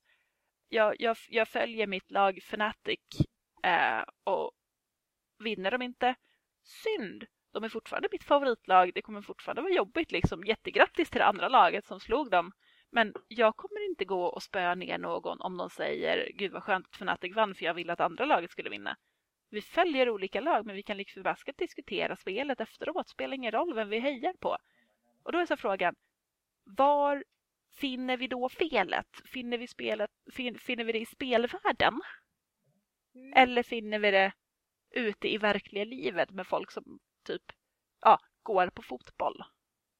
Jag, jag, jag följer mitt lag Fnatic eh, och vinner de inte, synd. De är fortfarande mitt favoritlag. Det kommer fortfarande vara jobbigt. Liksom. Jättegrattis till det andra laget som slog dem. Men jag kommer inte gå och spöa ner någon om de säger Gud vad skönt att Fnatic vann för jag vill att andra laget skulle vinna. Vi följer olika lag men vi kan liksom förbaskat diskutera spelet efteråt. Spelar ingen roll vem vi hejar på. Och då är så frågan, var finner vi då felet? Finner vi, spelet, fin, finner vi det i spelvärlden? Mm. Eller finner vi det ute i verkliga livet med folk som typ ja, går på fotboll?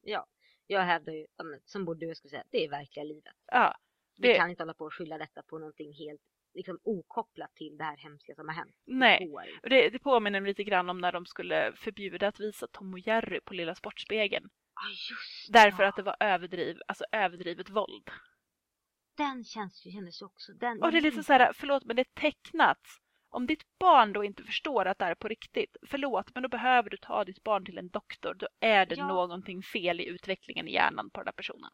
Ja, jag hävdar ju, ja, som både du och jag skulle säga, det är verkliga livet. Ja, Vi Det- kan inte hålla på och skylla detta på någonting helt liksom, okopplat till det här hemska som har hänt. nej. Och Det, det påminner lite grann om när de skulle förbjuda att visa Tom och Jerry på Lilla Sportspegeln. Ah, just Därför ja. att det var överdriv, alltså överdrivet våld. Den känns ju, kändes ju också, den Och det är lite så här, förlåt men det är tecknat. Om ditt barn då inte förstår att det är på riktigt, förlåt men då behöver du ta ditt barn till en doktor. Då är det Ja. någonting fel i utvecklingen i hjärnan på den här personen.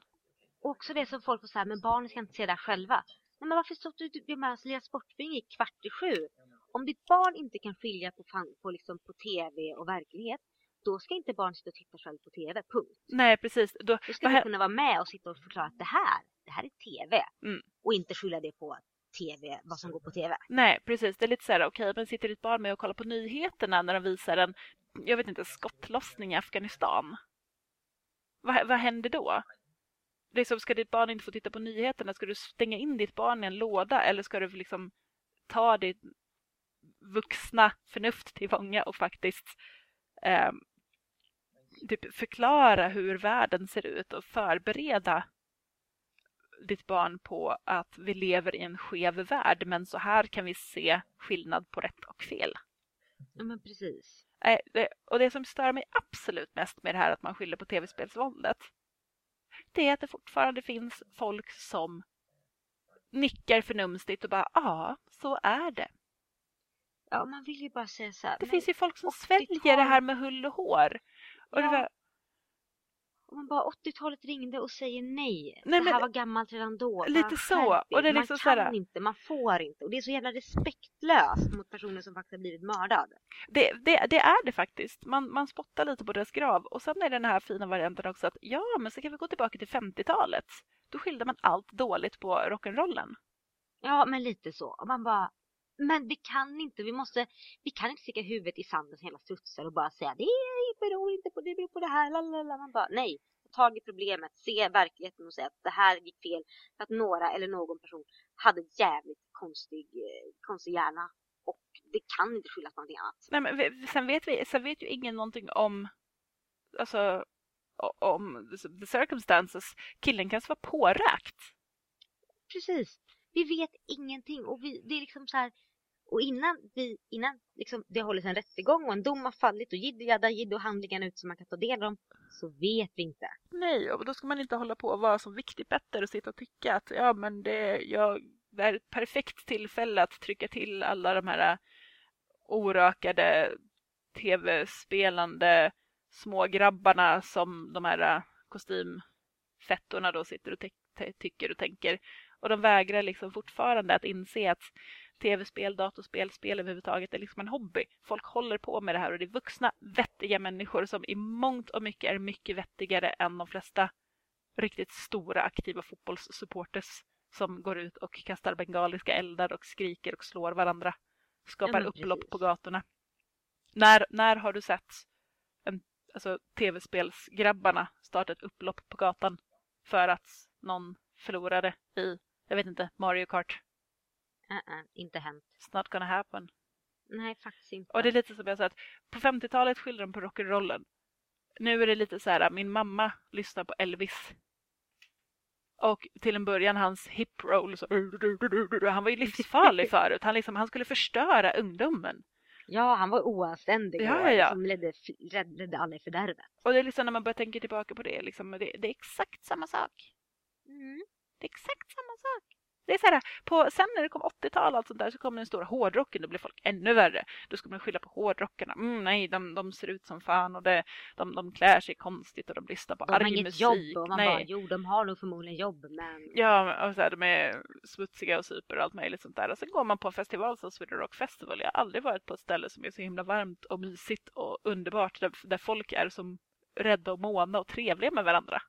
Och också det som folk får säga, men barnen ska inte se det här själva. Nej men varför stod du med oss Lilla Sportbyn i kvart i sju? Om ditt barn inte kan skilja på, på, liksom, på tv och verklighet, då ska inte barn sitta och titta själv på tv, punkt. Nej precis. Då, Då ska vi kunna vara med och sitta och förklara att det här, det här är tv. Mm. Och inte skylla det på att tv, vad som går på tv. Nej, precis. Det är lite så här, okej, men sitter ditt barn med och kollar på nyheterna när de visar en, jag vet inte, skottlossning i Afghanistan? Vad, vad händer då? Det är som, ska ditt barn inte få titta på nyheterna? Ska du stänga in ditt barn i en låda eller ska du liksom ta ditt vuxna förnuft till fånga och faktiskt eh, typ förklara hur världen ser ut och förbereda ditt barn på att vi lever i en skev värld men så här kan vi se skillnad på rätt och fel. Ja men precis. Det, och det som stör mig absolut mest med det här att man skyller på tv-spelsvåldet det är att det fortfarande finns folk som nickar förnumstigt och bara ja, så är det. Ja, man vill ju bara säga så här. Det finns ju folk som 80-tal. sväljer det här med hull och hår. Och det Ja. var, Om man bara 80-talet ringde och säger nej. Nej, det men- här var gammalt redan då. Lite så. Och det är man liksom så kan här- inte, man får inte. Och det är så jävla respektlöst mot personer som faktiskt har blivit mördad. det, det, det är det faktiskt. Man, man spottar lite på deras grav. Och sen är det den här fina varianten också att ja, men så kan vi gå tillbaka till 50-talet. Då skilde man allt dåligt på rock'n'rollen. Ja, men lite så. Och man bara, men vi kan inte, vi måste, vi kan inte sticka huvudet i sanden som hela strutsar och bara säga det beror inte på det, beror på det här, lalala. Man bara, nej, ta tag i problemet, se verkligheten och säga att det här gick fel för att några eller någon person hade jävligt konstig, eh, konstig hjärna. Och det kan inte skyllas på någonting annat. Nej, men sen, vet vi, sen vet ju ingen någonting om alltså, om the circumstances. Killen kanske var påräkt. Precis. Vi vet ingenting och vi, det är liksom så här och innan, vi, innan liksom, det hållits en rättegång och en dom har fallit och jiddu jadda jiddu och handlingarna ut som man kan ta del av dem så vet vi inte. Nej, och då ska man inte hålla på och vara som viktig Petter och sitta och tycka att ja, men det, jag, det är ett perfekt tillfälle att trycka till alla de här orökade tv-spelande små grabbarna som de här kostymfettorna då sitter och tycker och tänker. Och de vägrar liksom fortfarande att inse att tv-spel, datorspel, spel överhuvudtaget är liksom en hobby. Folk håller på med det här och det är vuxna, vettiga människor som i mångt och mycket är mycket vettigare än de flesta riktigt stora aktiva fotbollssupporters som går ut och kastar bengaliska eldar och skriker och slår varandra. Skapar men upplopp på gatorna. När, när har du sett en, alltså, tv-spelsgrabbarna starta ett upplopp på gatan för att någon förlorade i, jag vet inte, Mario Kart? Uh-uh, inte hänt. It's not gonna happen. Nej, faktiskt inte. Och det är lite som jag sa att på 50-talet skyllde de på rock'n'rollen. Nu är det lite så här, min mamma lyssnar på Elvis. Och till en början hans hip roll, så, han var ju livsfarlig förut. Han, liksom, han skulle förstöra ungdomen. Ja, han var oanständig Ja, och ja, som ledde, rädd- ledde alla i fördärvet. Och det är liksom när man börjar tänka tillbaka på det, liksom, det, det är exakt samma sak. Mm. Det är exakt samma sak. Det är så här, på, sen när det kom 80-tal och allt sånt där så kom den stora hårdrocken. Då blev folk ännu värre. Då ska man skylla på hårdrockarna. Mm, nej, de, de ser ut som fan och det, de, de klär sig konstigt och de lyssnar på De har arg inget musik. jobb och man nej. bara, jo de har nog förmodligen jobb men Ja, och så här, de är smutsiga och super och allt möjligt sånt där. Och sen går man på en festival som Sweden Rock Festival. Jag har aldrig varit på ett ställe som är så himla varmt och mysigt och underbart. Där, där folk är som rädda och måna och trevliga med varandra.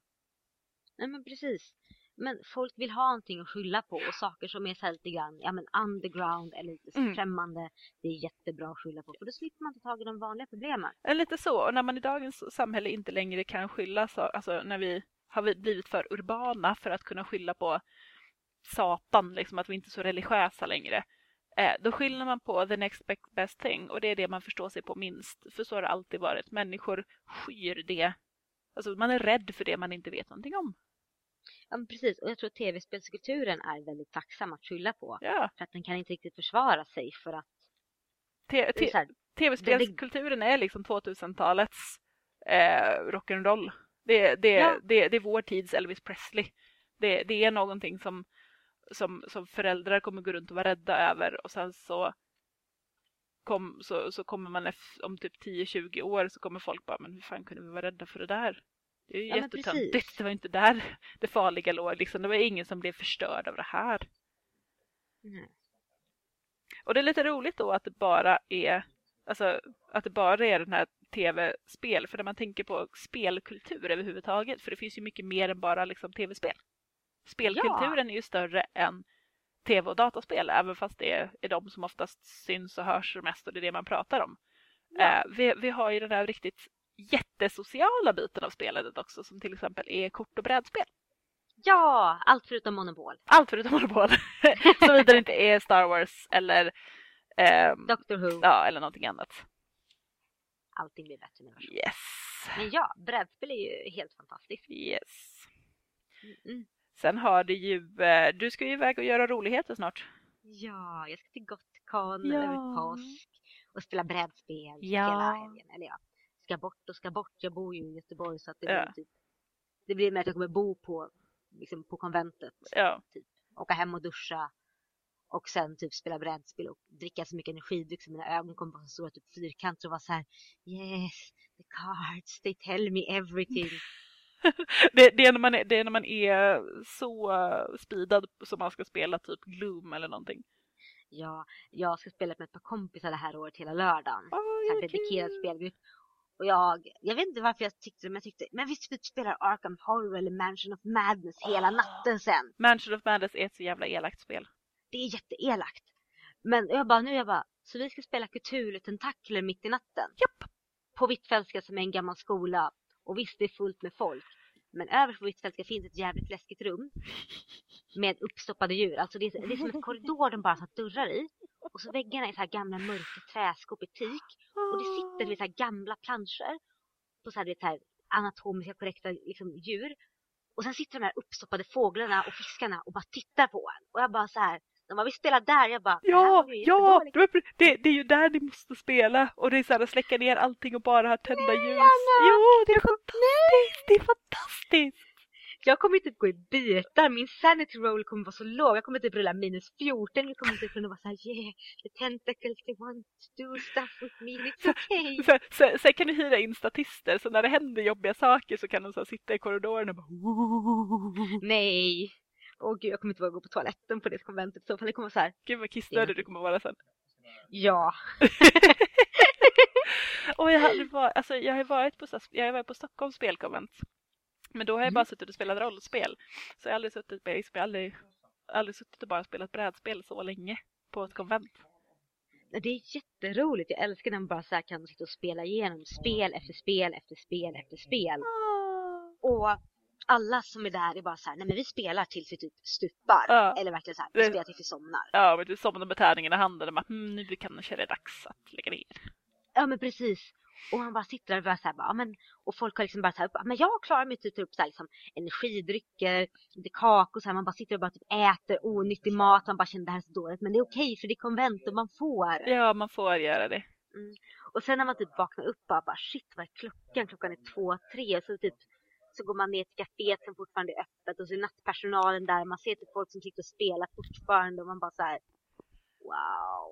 Nej men precis. Men folk vill ha någonting att skylla på och saker som är så här lite grann, ja men underground eller lite Mm. främmande. Det är jättebra att skylla på för då slipper man ta tag i de vanliga problemen. Lite så. Och när man i dagens samhälle inte längre kan skylla, så, alltså när vi har vi blivit för urbana för att kunna skylla på Satan, liksom att vi inte är så religiösa längre. Eh, då skyller man på the next be- best thing och det är det man förstår sig på minst. För så har det alltid varit. Människor skyr det. Alltså man är rädd för det man inte vet någonting om. Ja precis och jag tror att tv-spelskulturen är väldigt tacksam att skylla på. Ja, För att den kan inte riktigt försvara sig för att tv-spelskulturen är liksom 2000-talets eh, rock'n'roll. Det, det, Ja. det, det är vår tids Elvis Presley. Det, det är någonting som, som, som föräldrar kommer gå runt och vara rädda över och sen så, kom, så, så kommer man om typ 10-20 år så kommer folk bara, men hur fan kunde vi vara rädda för det där? Det är ju Ja, jättetöntigt. Det var inte där det farliga låg. Liksom. Det var ingen som blev förstörd av det här. mm. Och det är lite roligt då att det bara är alltså, att det bara är den här tv-spel. För när man tänker på spelkultur överhuvudtaget, för det finns ju mycket mer än bara liksom tv-spel. Spelkulturen är ju större än tv och dataspel, även fast det är de som oftast syns och hörs mest och det är det man pratar om. Ja. Eh, vi, vi har ju den där riktigt jättesociala biten av spelandet också, som till exempel är kort och brädspel. Ja, allt förutom Monopol. Allt förutom Monopol. Såvida det inte är Star Wars eller, ehm, Doctor Who. ja, eller någonting annat. Allting blir bättre version. Yes. Men ja, brädspel är ju helt fantastiskt. Yes. Mm. Sen har du ju, eh, du ska ju iväg och göra roligheter snart. Ja, jag ska till Gotcon Ja. över påsk och spela brädspel Ja. hela helgen. Eller ja, ska bort och ska bort. Jag bor ju i Göteborg så att det Ja. blir typ det blir med att jag kommer bo på, liksom på konventet. Ja. Åka hem och duscha. Och sen typ spela brädspel och dricka så mycket energidryck så mina ögon kommer vara så stora, typ fyrkanter och vara så här Yes, the cards, they tell me everything. Det, det, är när man är, det är när man är så uh, speedad som man ska spela typ Gloom eller någonting. Ja, jag ska spela med ett par kompisar det här året hela lördagen. Oh, så här dedikerad spelgrupp. Och jag, jag vet inte varför jag tyckte det, men jag tyckte, men vi typ spelar Arkham Horror eller Mansion of Madness hela Ah. natten sen. Mansion of Madness är ett så jävla elakt spel. Det är jätteelakt. Men jag bara, nu jag bara, så vi ska spela Cthulhu Tentakler mitt i natten. Japp. På Hvitfeldtska som är en gammal skola. Och visst, det är fullt med folk. Men över på Hvitfeldtska finns ett jävligt läskigt rum. Med uppstoppade djur. Alltså det är, det är som ett korridor de bara har dörrar i. Och så väggarna är så här gamla mörka träskåp i teak. Och det sitter vid så här gamla planscher på så här, vet, så här anatomiska korrekta liksom, djur. Och sen sitter de här uppstoppade fåglarna och fiskarna och bara tittar på en. Och jag bara så här, de bara, vi spelar där. Jag bara, det Ja, ju ja, det, det, det är ju där ni måste spela och det är så här släcka ner allting och bara tända ljus. Anna! Jo, det är fantastiskt! Det är fantastiskt! Jag kommer typ gå i bitar. Min sanity roll kommer vara så låg. Jag kommer typ rulla minus 14. Jag kommer typ kunna vara så här, yeah, the tentacles they want to do stuff with me it's okay. Så, så, sen kan du hyra in statister så när det händer jobbiga saker så kan de så sitta i korridoren och bara Nej. Åh gud, jag kommer inte våga gå på toaletten på det konventet. Så fall det kommer vara så här, Gud vad kissnödig du kommer vara sen. ja. Och jag, hade var, alltså, jag har varit på, jag har varit på Stockholms spelkonvent. Men då har jag Mm. bara suttit och spelat rollspel. Så jag har aldrig suttit, liksom, jag har aldrig, aldrig suttit och bara spelat brädspel så länge på ett konvent. Det är jätteroligt. Jag älskar när man bara så här kan sitta och spela igenom spel efter spel efter spel efter spel. Och alla som är där är bara så här, nej men vi spelar tills vi typ stupar. Ja. Eller verkligen så här, vi spelar tills vi somnar. Ja, men du somnar med tärningen i handen och bara, hmm, nu kanske det är dags att lägga ner. Ja men precis. Och man bara sitter där och bara så här, bara, men, och folk har liksom bara så här, "Ja, men jag klarar mig typ upp så här, liksom, energidrycker, lite kakor så här, man bara sitter och bara typ äter onyttig mat, man bara känner det här är så dåligt, men det är okej för det är konvent och man får. Ja, man får göra det. Och sen när man typ vaknar upp bara, bara shit vad är klockan? Klockan är två, tre, så typ så går man ner till kaféet som fortfarande är öppet och så är nattpersonalen där, man ser typ folk som sitter och spelar fortfarande och man bara så här, wow.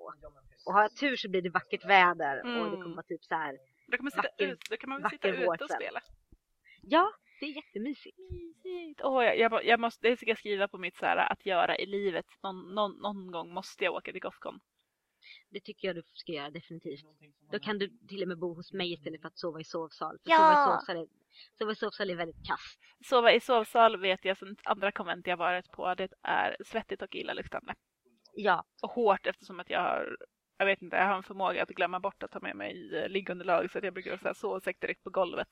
Och har jag tur så blir det vackert väder och det Mm. kommer vara typ så här Då kan man sitta, Vacker- ut, då kan man väl sitta ute och spela. Ja, det är jättemysigt. Mysigt. Åh, jag, jag, jag måste, det ska jag skriva på mitt så här, att göra i livet. Någon, någon, någon gång måste jag åka till Gothcon. Det tycker jag du ska göra definitivt. Då kan du till och med bo hos mig istället för att sova i sovsal. För Ja. sova, i sovsal är, sova i sovsal är väldigt kast. Sova i sovsal vet jag sen andra konvent jag varit på. Det är svettigt och illaluktande. Ja, Och hårt eftersom att jag har jag vet inte, jag har en förmåga att glömma bort att ta med mig eh, liggunderlag så att jag brukar så här sovsäck direkt på golvet.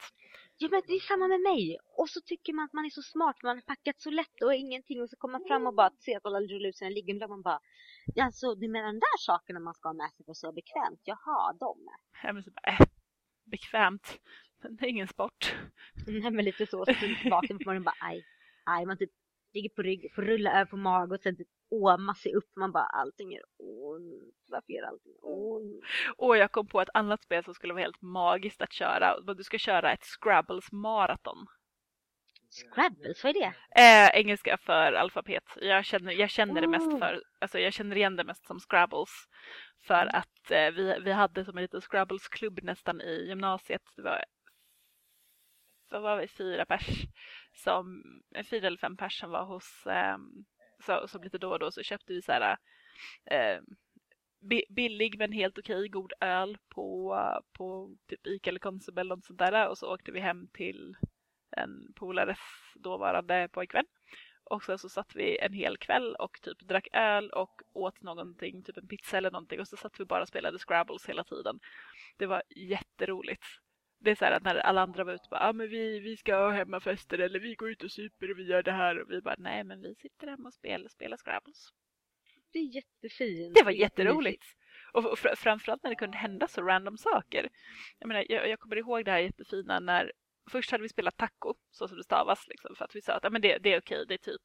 ja men det är samma med mig. Och så tycker man att man är så smart. Man har packat så lätt och ingenting. Och så kommer man fram och bara ser att alla sina liggunderlag. Man bara, ja, alltså du menar de där sakerna man ska ha med sig för sova bekvämt? Jaha, de. Jag blir så bara, äh, bekvämt. Men det är ingen sport. Nej men lite så. Så vaknar på morgonen bara, aj, aj. Man typ ligger på rygg, får rulla över på mage och sen typ åma sig upp. Man bara, allting är ont. Varför gör allting ont? Och jag kom på ett annat spel som skulle vara helt magiskt att köra. Du ska köra ett Scrabbles maraton. Scrabbles, vad är det? Eh, engelska för alfabet. Jag känner, jag känner det mest Oh. för, alltså jag känner igen det mest som Scrabbles. För att eh, vi, vi hade som en liten Scrabbles-klubb nästan i gymnasiet. Det var, vad var vi, fyra pers, som, fyra eller fem pers som var hos, eh, så, som lite då och då så köpte vi så här eh, billig men helt okej god öl på, på typ Ica eller Konsum eller något sånt där och så åkte vi hem till en polares dåvarande pojkvän. Och sen så satt vi en hel kväll och typ drack öl och åt någonting, typ en pizza eller någonting. Och så satt vi bara och spelade Scrabbles hela tiden. Det var jätteroligt. Det är så här att när alla andra var ute bara, ah, men vi, vi ska ha hemmafester eller vi går ut och super och vi gör det här. Och vi bara, nej men vi sitter hemma och spelar, spelar Scrabbles. Det är jättefint. Det var jätteroligt. Och, och fr framförallt när det kunde hända så random saker. Jag, menar, jag, jag kommer ihåg det här jättefina när först hade vi spelat taco, så som det stavas, liksom, för att vi sa att ja, men det, det är okej, det är typ,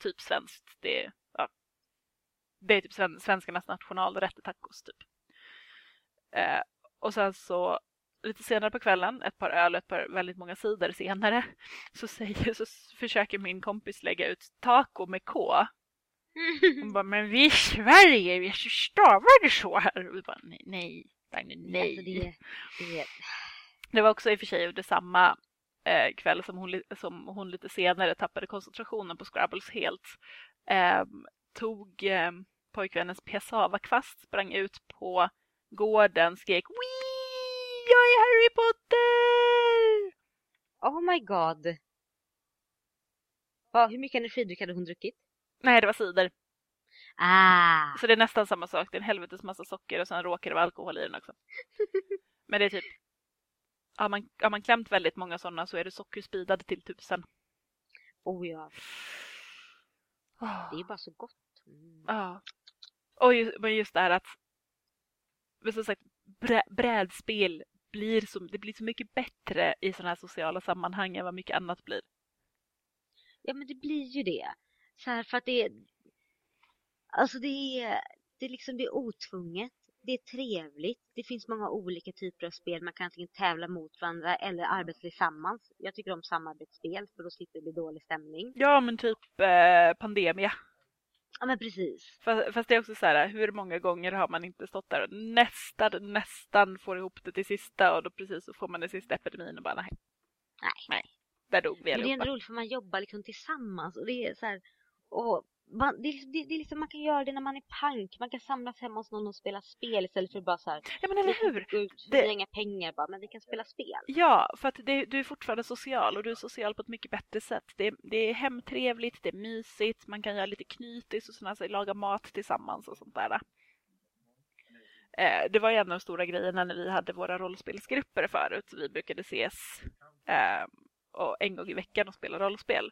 typ svenskt. Det, ja, det är typ sven, svenskarnas nationalrätt, tacos. Typ. Eh, och sen så lite senare på kvällen, ett par öl och ett par väldigt många sidor senare, så, säger, så försöker min kompis lägga ut taco med K. Hon bara, men vi är i Sverige, vi stavar det så här. Och vi bara, nej, nej, nej. Alltså det, det, Det var också i och för sig under samma eh, kväll som hon, som hon lite senare tappade koncentrationen på Scrabbles helt. Eh, tog eh, pojkvännens piassavakvast, sprang ut på gården, skrek Wii! Jag är Harry Potter! oh my god. Ja, hur mycket energidryck hade hon druckit? Nej, det var cider. Ah! Så det är nästan samma sak. Det är en helvetes massa socker och sen råkar det vara alkohol i den också. Men det är typ har man, har man klämt väldigt många sådana så är det sockerspeedade till tusen. Oh ja, Oh. det är bara så gott. Mm. Ja. Och just, men just det här att men som sagt, brä, brädspel blir så, det blir så mycket bättre i sådana här sociala sammanhang än vad mycket annat blir. Ja men det blir ju det. Så här för att det är... Alltså det är, det är liksom det är otvunget. Det är trevligt. Det finns många olika typer av spel. Man kan antingen tävla mot varandra eller arbeta tillsammans. Jag tycker om samarbetsspel för då slipper det bli dålig stämning. Ja, men typ eh, Pandemia. Ja men precis. Fast, fast det är också så här, hur många gånger har man inte stått där och nästan, nästan får ihop det till sista och då precis så får man den sista epidemin och bara nej, Nej. nej, där dog vi Men det är allihopa. ändå roligt för man jobbar liksom tillsammans och det är så här, och man, det, det, det är liksom, man kan göra det när man är pank. Man kan samlas hemma hos någon och spela spel istället för bara så här. Ja men eller hur? gå ut, Det- inga pengar bara, men vi kan spela spel. Ja, för att det, du är fortfarande social och du är social på ett mycket bättre sätt. Det, det är hemtrevligt, det är mysigt, man kan göra lite knytis och sådana, så laga mat tillsammans och sånt där. Eh, det var ju en av de stora grejerna när vi hade våra rollspelsgrupper förut. Vi brukade ses eh, och en gång i veckan och spela rollspel.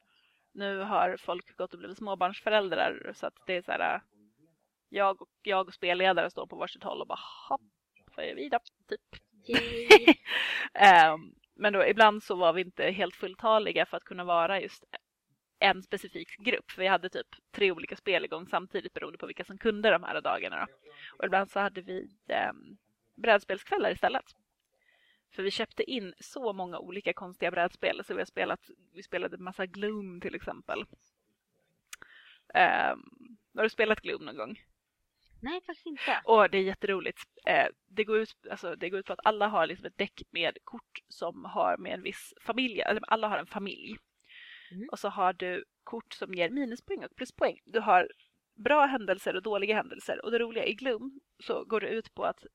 Nu har folk gått och blivit småbarnsföräldrar så att det är så här. Jag och, jag och spelledare står på varsitt håll och bara hopp, vad gör vi då? Typ. Ehm, men då ibland så var vi inte helt fulltaliga för att kunna vara just en specifik grupp. Vi hade typ tre olika spel igång samtidigt beroende på vilka som kunde de här dagarna. Då. Och ibland så hade vi um, brädspelskvällar istället. För vi köpte in så många olika konstiga brädspel. Så vi har spelat, vi spelade massa Gloom till exempel. Um, har du spelat Gloom någon gång? Nej, faktiskt inte. Och det är jätteroligt. Eh, det, går ut, alltså, det går ut på att alla har liksom ett däck med kort som har med en viss familj, eller alla har en familj. Mm. Och så har du kort som ger minuspoäng och pluspoäng. Du har bra händelser och dåliga händelser. Och det roliga i Gloom så går det ut på att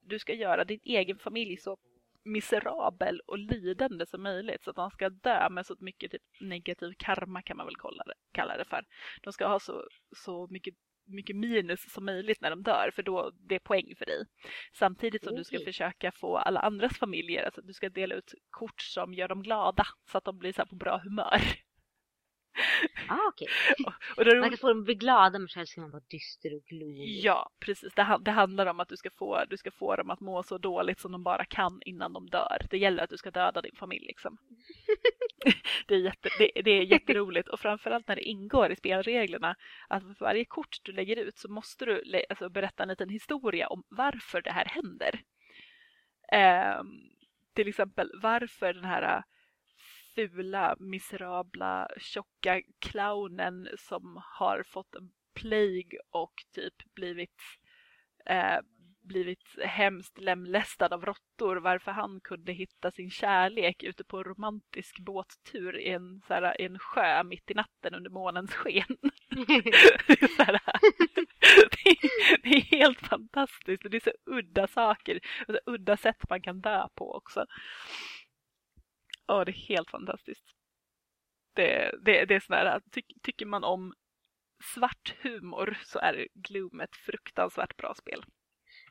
du ska göra din egen familj så miserabel och lidande som möjligt så att de ska dö med så mycket typ negativ karma kan man väl kalla det, kalla det för. De ska ha så, så mycket mycket minus som möjligt när de dör för då det är poäng för dig. Samtidigt som du ska försöka få alla andras familjer, alltså du ska dela ut kort som gör dem glada så att de blir så på bra humör. Ah, okej. Och det, Man kan få dem att bli glada men själv ska man vara dyster och gloomy. Ja, precis. Det, det handlar om att du ska, få, du ska få dem att må så dåligt som de bara kan innan de dör. Det gäller att du ska döda din familj liksom. det, är jätte, det, det är jätteroligt och framförallt när det ingår i spelreglerna att för varje kort du lägger ut så måste du alltså, berätta en liten historia om varför det här händer. Ehm, till exempel varför den här fula, miserabla, tjocka clownen som har fått en plague och typ blivit eh, blivit hemskt lemlästad av råttor varför han kunde hitta sin kärlek ute på en romantisk båttur i en, så här, i en sjö mitt i natten under månens sken. Det är här, det, är, det är helt fantastiskt och det är så udda saker och så udda sätt man kan dö på också. Ja, det är helt fantastiskt. Det, det, det är sån här, ty, tycker man om svart humor så är Gloom ett fruktansvärt bra spel.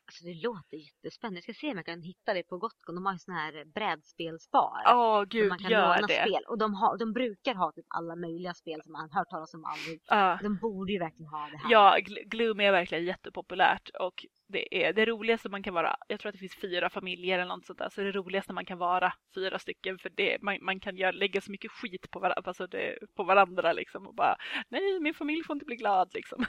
Alltså det låter jättespännande. Jag ska se om jag kan hitta det på Gotcon. De har ju sån här brädspelsbar. Ja, oh, gud, man kan gör låna det. spel. Och de, har, de brukar ha typ alla möjliga spel som man hört talas om aldrig. Ja. De borde ju verkligen ha det här. Ja, Gl- Gloom är verkligen jättepopulärt och det är det roligaste man kan vara. Jag tror att det finns fyra familjer eller något sånt där, så det roligaste man kan vara fyra stycken för det, man, man kan göra, lägga så mycket skit på, varandra, alltså det, på varandra liksom och bara nej, min familj får inte bli glad liksom.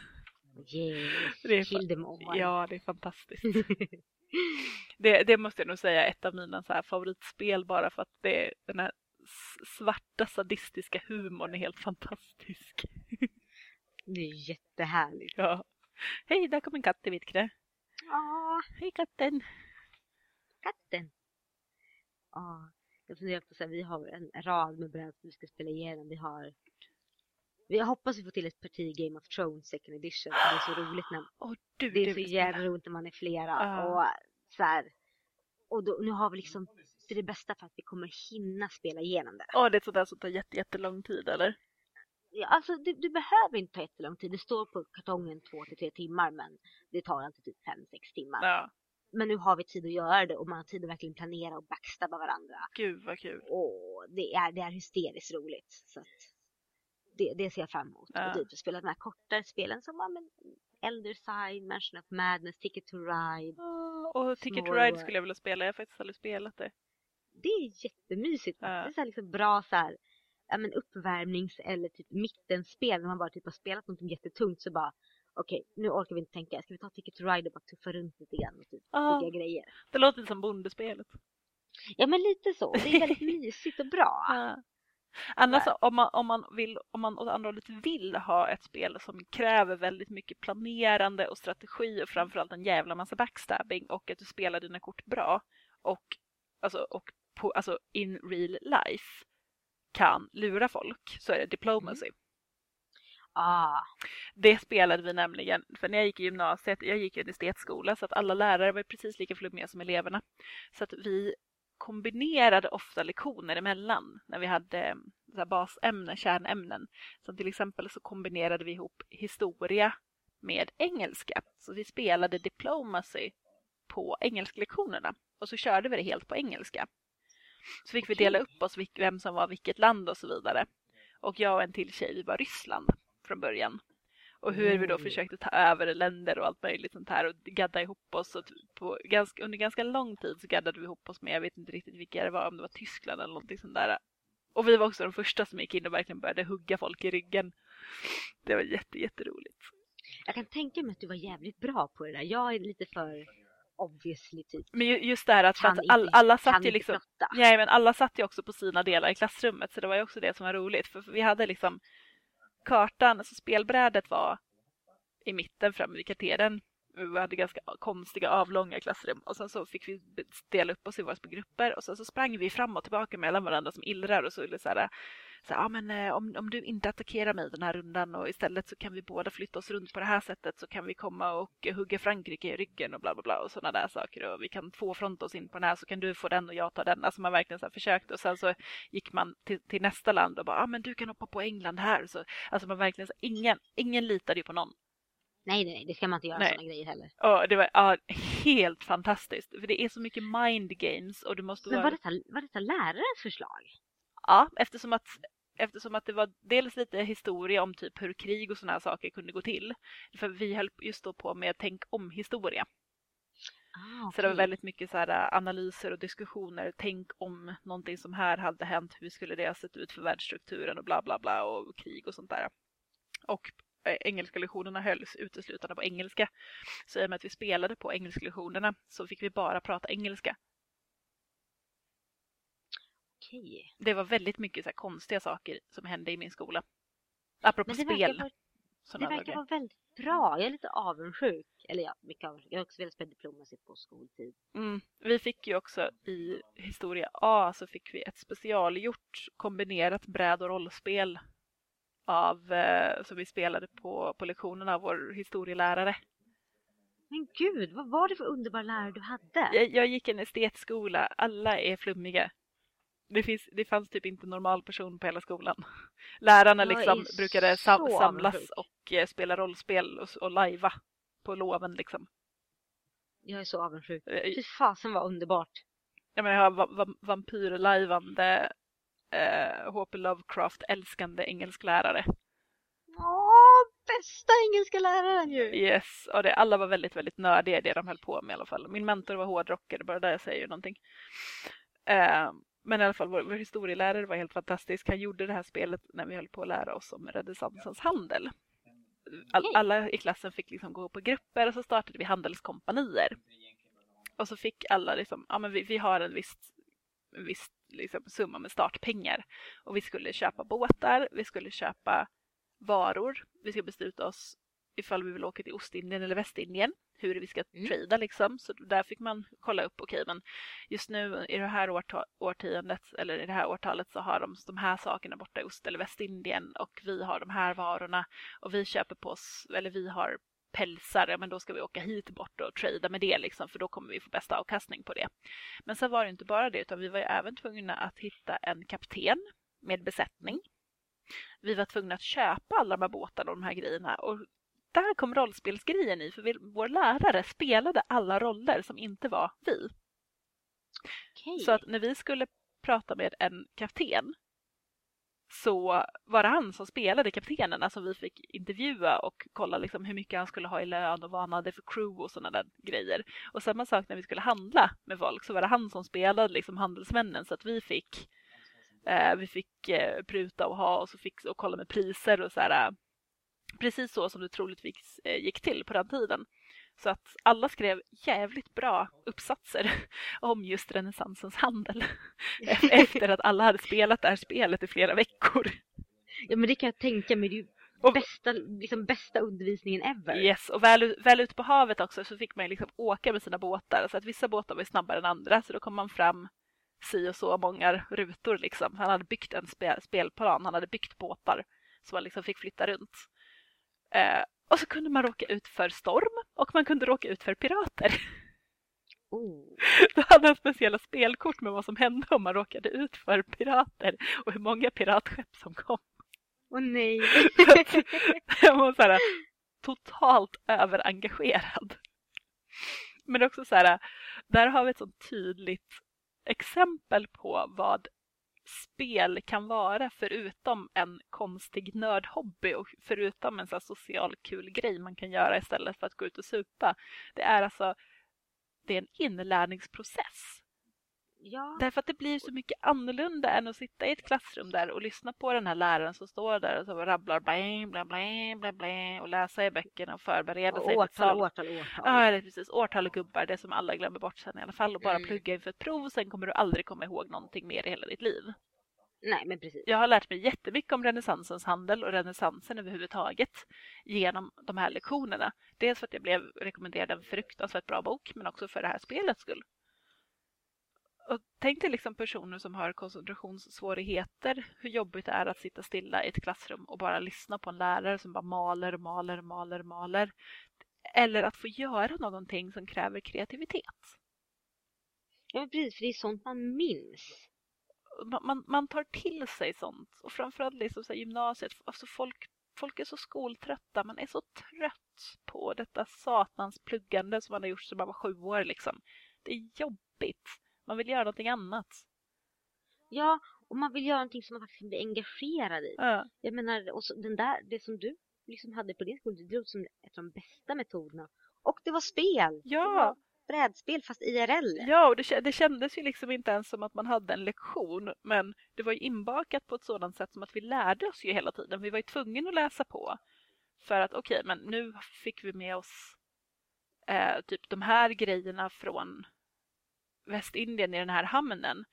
Yes, Det kill them all. Ja, det är fantastiskt. det, det måste jag nog säga ett av mina så här favoritspel bara för att det är den här svarta sadistiska humorn är helt fantastisk. det är jättehärligt. Ja. Hej, där kom en katt i vitknä. Ja, Hej katten. katten. Ja, jag funderar på så här, vi har en rad med brädspel vi ska spela igenom. Vi har vi hoppas vi får till ett parti Game of Thrones second edition. Det är så roligt när Åh du, det är du så jävla roligt när man är flera. Ja. Och så här, och då, nu har vi liksom det är det bästa för att vi kommer hinna spela igenom det. Åh, det är sådär som tar jätte, jättelång tid eller? Ja, alltså du, du behöver inte ta jättelång tid. Det står på kartongen två till tre timmar men det tar alltid typ fem, sex timmar. Ja, Men nu har vi tid att göra det och man har tid att verkligen planera och backstabba varandra. gud vad kul. Och det är, det är hysteriskt roligt. Så att det, det ser jag fram emot. Ja. Och typ spela de här kortare spelen som ja, men, Elder Sign, Mansion of Madness, Ticket to Ride. Åh, och Ticket to Ride skulle jag vilja spela, jag har faktiskt aldrig spelat det. Det är jättemysigt. Ja. Det är så liksom bra så här, ja, men uppvärmnings eller typ mittenspel när man bara typ har spelat något jättetungt så bara okej, nu orkar vi inte tänka. Ska vi ta Ticket to Ride och bara tuffa runt lite grann och typ Ja. bygga grejer? Det låter som bondespelet. Ja, men lite så. Det är väldigt mysigt och bra. Ja. Annars om man, om man vill, om man åt andra hållet vill ha ett spel som kräver väldigt mycket planerande och strategi och framförallt en jävla massa backstabbing och att du spelar dina kort bra och alltså, och på, alltså in real life kan lura folk så är det diplomacy. Ah, Det spelade vi nämligen, för när jag gick i gymnasiet, jag gick i en estetskola så att alla lärare var precis lika flummiga som eleverna. Så att vi kombinerade ofta lektioner emellan när vi hade eh, så basämnen, kärnämnen. Som till exempel så kombinerade vi ihop historia med engelska. Så vi spelade diplomacy på engelsklektionerna och så körde vi det helt på engelska. Så fick vi dela upp oss vem som var vilket land och så vidare. Och jag och en till tjej, var Ryssland från början. Och hur vi då Mm. försökte ta över länder och allt möjligt sånt här och gadda ihop oss. Och t- på ganska, under ganska lång tid så gaddade vi ihop oss med, jag vet inte riktigt vilka det var, om det var Tyskland eller någonting sånt där. Och vi var också de första som gick in och verkligen började hugga folk i ryggen. Det var jätte, jätteroligt. jag kan tänka mig att du var jävligt bra på det där. Jag är lite för obviously typ. Men ju- just det här att, att all, alla satt ju liksom. Nej, men alla satt ju också på sina delar i klassrummet så det var ju också det som var roligt. För vi hade liksom kartan, alltså spelbrädet var i mitten framme vid kvarteren. Vi hade ganska konstiga avlånga klassrum och sen så fick vi dela upp oss i våra små grupper och sen så sprang vi fram och tillbaka mellan varandra som illrar och så ville så här, så ja, men eh, om, om du inte attackerar mig den här rundan och istället så kan vi båda flytta oss runt på det här sättet så kan vi komma och hugga Frankrike i ryggen och bla bla bla och sådana där saker och vi kan tvåfronta oss in på den här så kan du få den och jag tar den. Alltså man verkligen så försökte och sen så gick man till, till nästa land och bara, ja men du kan hoppa på England här. Så, alltså man verkligen, så, ingen, ingen litade ju på någon. Nej, nej, det ska man inte göra sådana grejer heller. Och det var ja, helt fantastiskt. För det är så mycket mind games och du måste Men vara... var detta, var detta lärarens förslag? Ja, eftersom att, eftersom att det var dels lite historia om typ hur krig och sådana här saker kunde gå till. För vi höll just då på med tänk om historia. Ah, Så det var väldigt mycket så här äh, analyser och diskussioner. Tänk om någonting som här hade hänt, hur skulle det ha sett ut för världsstrukturen och bla bla bla och krig och sånt där. Och eh, engelska lektionerna hölls uteslutande på engelska. Så i och med att vi spelade på engelska lektionerna så fick vi bara prata engelska. Okej. Det var väldigt mycket så här konstiga saker som hände i min skola. Apropå det spel. verkar, vara, det verkar vara väldigt bra. Jag är lite avundsjuk. Eller ja, mycket avundsjuk. Jag har också velat spela diplomacy på skoltid. Mm. Vi fick ju också i historia A så fick vi ett specialgjort kombinerat bräd och rollspel av, eh, som vi spelade på, på lektionerna av vår historielärare. Men gud, vad var det för underbar lärare du hade? Jag, jag gick en estetskola, alla är flummiga. Det, finns, det fanns typ inte normal person på hela skolan. Lärarna liksom brukade sam samlas avundsjuk. och eh, spela rollspel och, och lajva på loven liksom. Jag är så avundsjuk. Fy fasen vad underbart. Jag menar, jag har va va vampyrlajvande eh, H.P. Lovecraft-älskande engelsklärare. Åh, bästa engelska läraren ju! Yes, och det, alla var väldigt, väldigt nördiga i det de höll på med i alla fall. Min mentor var hårdrockare, bara där säger ju någonting. Eh, men i alla fall, vår, vår historielärare var helt fantastisk. Han gjorde det här spelet när vi höll på att lära oss om renässansens handel. All, Okej. alla i klassen fick liksom gå på grupper och så startade vi handelskompanier. Och så fick alla liksom, ja men vi, vi har en viss, en viss liksom, summa med startpengar. Och vi skulle köpa båtar, vi skulle köpa varor. Vi ska besluta oss ifall vi vill åka till Ostindien eller Västindien. Hur vi ska Mm. trada liksom. Så där fick man kolla upp, okej men just nu i det här årtiondet eller i det här årtalet så har de de här sakerna borta i Ost eller Västindien och vi har de här varorna och vi köper på oss, eller vi har pälsar, ja men då ska vi åka hit bort och trada med det liksom för då kommer vi få bästa avkastning på det. Men sen var det inte bara det utan vi var ju även tvungna att hitta en kapten med besättning. Vi var tvungna att köpa alla de här båtarna och de här grejerna och där kom rollspelsgrejen i för vi, vår lärare spelade alla roller som inte var vi. Okej. Så att när vi skulle prata med en kapten så var det han som spelade kaptenen, alltså vi fick intervjua och kolla liksom hur mycket han skulle ha i lön och vad han hade för crew och sådana där grejer. Och samma sak när vi skulle handla med folk så var det han som spelade liksom handelsmännen så att vi fick eh, vi fick eh, pruta och ha och så fick och kolla med priser och så här. Precis så som det troligtvis eh, gick till på den tiden. Så att alla skrev jävligt bra uppsatser om just renässansens handel. Efter att alla hade spelat det här spelet i flera veckor. Ja men det kan jag tänka mig. Det är ju Och- bästa, liksom bästa undervisningen ever. Yes, och väl, ut- väl ute på havet också så fick man liksom åka med sina båtar. Så att vissa båtar var snabbare än andra så då kom man fram si och så många rutor liksom. Han hade byggt en spe, spelplan, han hade byggt båtar som man liksom fick flytta runt. Eh, och så kunde man råka ut för storm och man kunde råka ut för pirater. Oh. Då hade han speciella spelkort med vad som hände om man råkade ut för pirater och hur många piratskepp som kom. Åh nej. Jag var så här, totalt överengagerad. Men också så här, där har vi ett sånt tydligt exempel på vad spel kan vara förutom en konstig nördhobby och förutom en så här social kul grej man kan göra istället för att gå ut och supa. Det är alltså det är en inlärningsprocess ja. Därför att det blir så mycket annorlunda än att sitta i ett klassrum där och lyssna på den här läraren som står där och så rabblar bla bla bla bla bla och läsa i böckerna och förbereda Och sig. årtal, årtal, årtal. Ja, det är precis. Årtal och gubbar, det som alla glömmer bort sen i alla fall och bara Mm. plugga inför ett prov och sen kommer du aldrig komma ihåg någonting mer i hela ditt liv. Nej men precis. Jag har lärt mig jättemycket om renässansens handel och renässansen överhuvudtaget genom de här lektionerna. Dels för att jag blev rekommenderad en fruktansvärt bra bok men också för det här spelets skull. Och tänk dig liksom personer som har koncentrationssvårigheter, hur jobbigt det är att sitta stilla i ett klassrum och bara lyssna på en lärare som bara maler, maler, maler, maler. Eller att få göra någonting som kräver kreativitet. Ja precis, för det är sånt man minns. man, man, man tar till sig sånt. Och framförallt liksom så gymnasiet. Alltså folk, folk är så skoltrötta. Man är så trött på detta satans pluggande som man har gjort sedan man var sju år. Liksom. Det är jobbigt. Man vill göra någonting annat. Ja, och man vill göra någonting som man faktiskt blir engagerad i. Ja. Jag menar, och så, den där, det som du liksom hade på din skola, det låter som ett av de bästa metoderna. Och det var spel! Det Ja. var brädspel fast IRL. Ja, och det, det kändes ju liksom inte ens som att man hade en lektion. Men det var ju inbakat på ett sådant sätt som att vi lärde oss ju hela tiden. Vi var ju tvungna att läsa på. För att okej, men nu fick vi med oss eh, typ de här grejerna från Västindien i den här hamnen.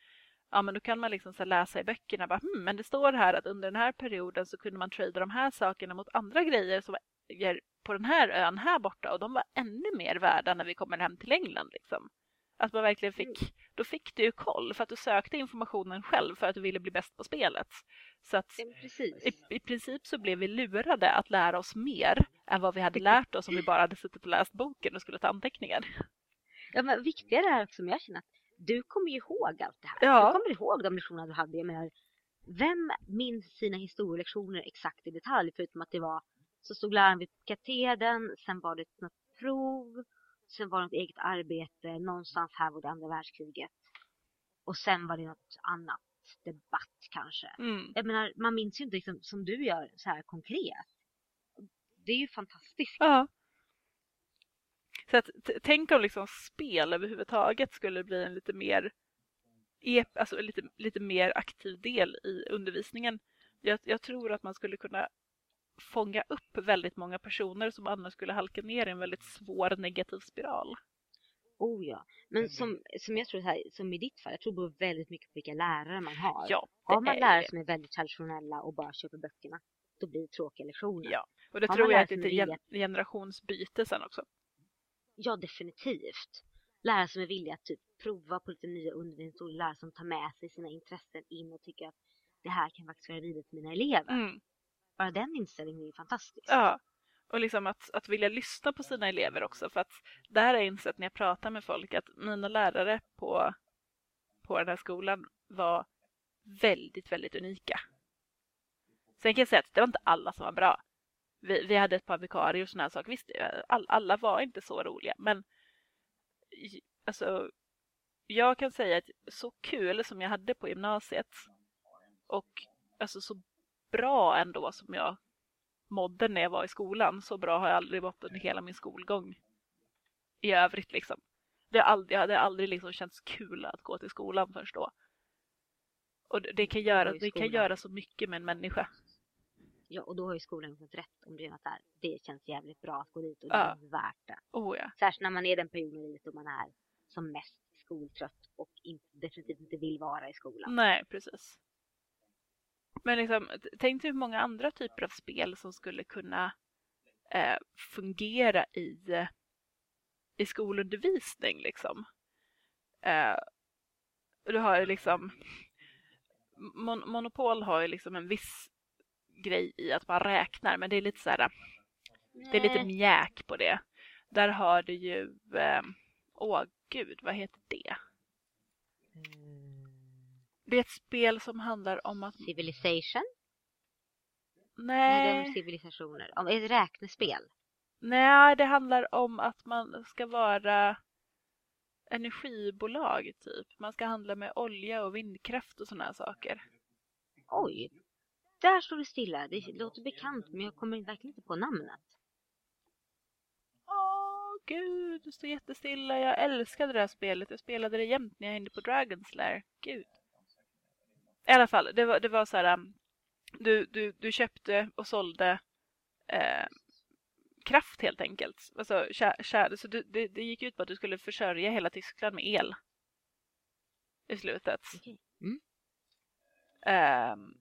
Ja, men då kan man liksom läsa i böckerna. Bara, hmm, men det står här att under den här perioden så kunde man trada de här sakerna mot andra grejer som är på den här ön här borta och de var ännu mer värda när vi kommer hem till England. Liksom. Att man verkligen fick, då fick du ju koll för att du sökte informationen själv för att du ville bli bäst på spelet. Så att i, i princip så blev vi lurade att lära oss mer än vad vi hade lärt oss om vi bara hade suttit och läst boken och skulle ta anteckningar. Ja, men viktigare är men jag känner att du kommer ihåg allt det här. Ja. Du kommer ihåg de lektionerna du hade. Menar, vem minns sina historielektioner exakt i detalj förutom att det var så stod läraren vid katedern, sen var det något prov, sen var det något eget arbete, någonstans här var det andra världskriget. Och sen var det något annat, debatt kanske. Mm. Jag menar, man minns ju inte liksom, som du gör så här konkret. Det är ju fantastiskt. Ja. Så att, tänk om liksom spel överhuvudtaget skulle bli en lite mer ep, alltså lite, lite mer aktiv del i undervisningen. Jag, jag tror att man skulle kunna fånga upp väldigt många personer som annars skulle halka ner i en väldigt svår negativ spiral. Oh ja. Men som, som jag tror här, som i ditt fall, jag tror beror väldigt mycket på vilka lärare man har. Ja, har man är lärare det. som är väldigt traditionella och bara köper böckerna, då blir det tråkiga lektioner. Ja, och det Har tror jag att det är ett generationsbyte sen också. Ja, definitivt. Lärare som är villiga att typ prova på lite nya undervisningsmetoder, lärare som tar med sig sina intressen in och tycker att det här kan faktiskt vara vidare till mina elever. Mm. Bara den inställningen är ju fantastisk. Ja, och liksom att, att vilja lyssna på sina elever också. För att det här har jag insett när jag pratar med folk att mina lärare på, på den här skolan var väldigt, väldigt unika. Sen kan jag säga att det var inte alla som var bra. Vi, vi hade ett par vikarier och sådana här saker. Visst, all, alla var inte så roliga, men alltså, jag kan säga att så kul som jag hade på gymnasiet och alltså så bra ändå som jag mådde när jag var i skolan. Så bra har jag aldrig mått under hela min skolgång. I övrigt liksom. Det har aldrig, hade aldrig liksom känts kul att gå till skolan först då. Och det, det kan, göra, det kan göra så mycket med en människa. Ja, och då har ju skolan rätt om det är något där. Det känns jävligt bra att gå dit och det Ja. är värt det. Oh ja. Särskilt när man är den perioden i livet då man är som mest skoltrött och inte, definitivt inte vill vara i skolan. Nej, precis. Men liksom, tänk dig hur många andra typer av spel som skulle kunna eh, fungera i, i skolundervisning. Liksom. Eh, du har ju liksom... Mon Monopol har ju liksom en viss grej i att man räknar, men det är lite så här... Det är lite mjäk på det. Där har du ju... Eh, åh gud, vad heter det? Mm. Det är ett spel som handlar om att... Civilization? Nej, det är om Nej, civilisationer. Om ett räknespel. nej, det handlar om att man ska vara energibolag typ. Man ska handla med olja och vindkraft och sådana här saker. Oj! Där står det stilla. Det låter bekant men jag kommer verkligen inte på namnet. Åh gud, det står jättestilla. Jag älskade det här spelet. Jag spelade det jämt när jag hängde på Dragon's Lair. Gud. I alla fall, det var, det var så här. um, Du, du, du köpte och sålde eh, kraft helt enkelt. Alltså, kär, kär, så du, det, det gick ut på att du skulle försörja hela Tyskland med el. I slutet. Mm. Ehm,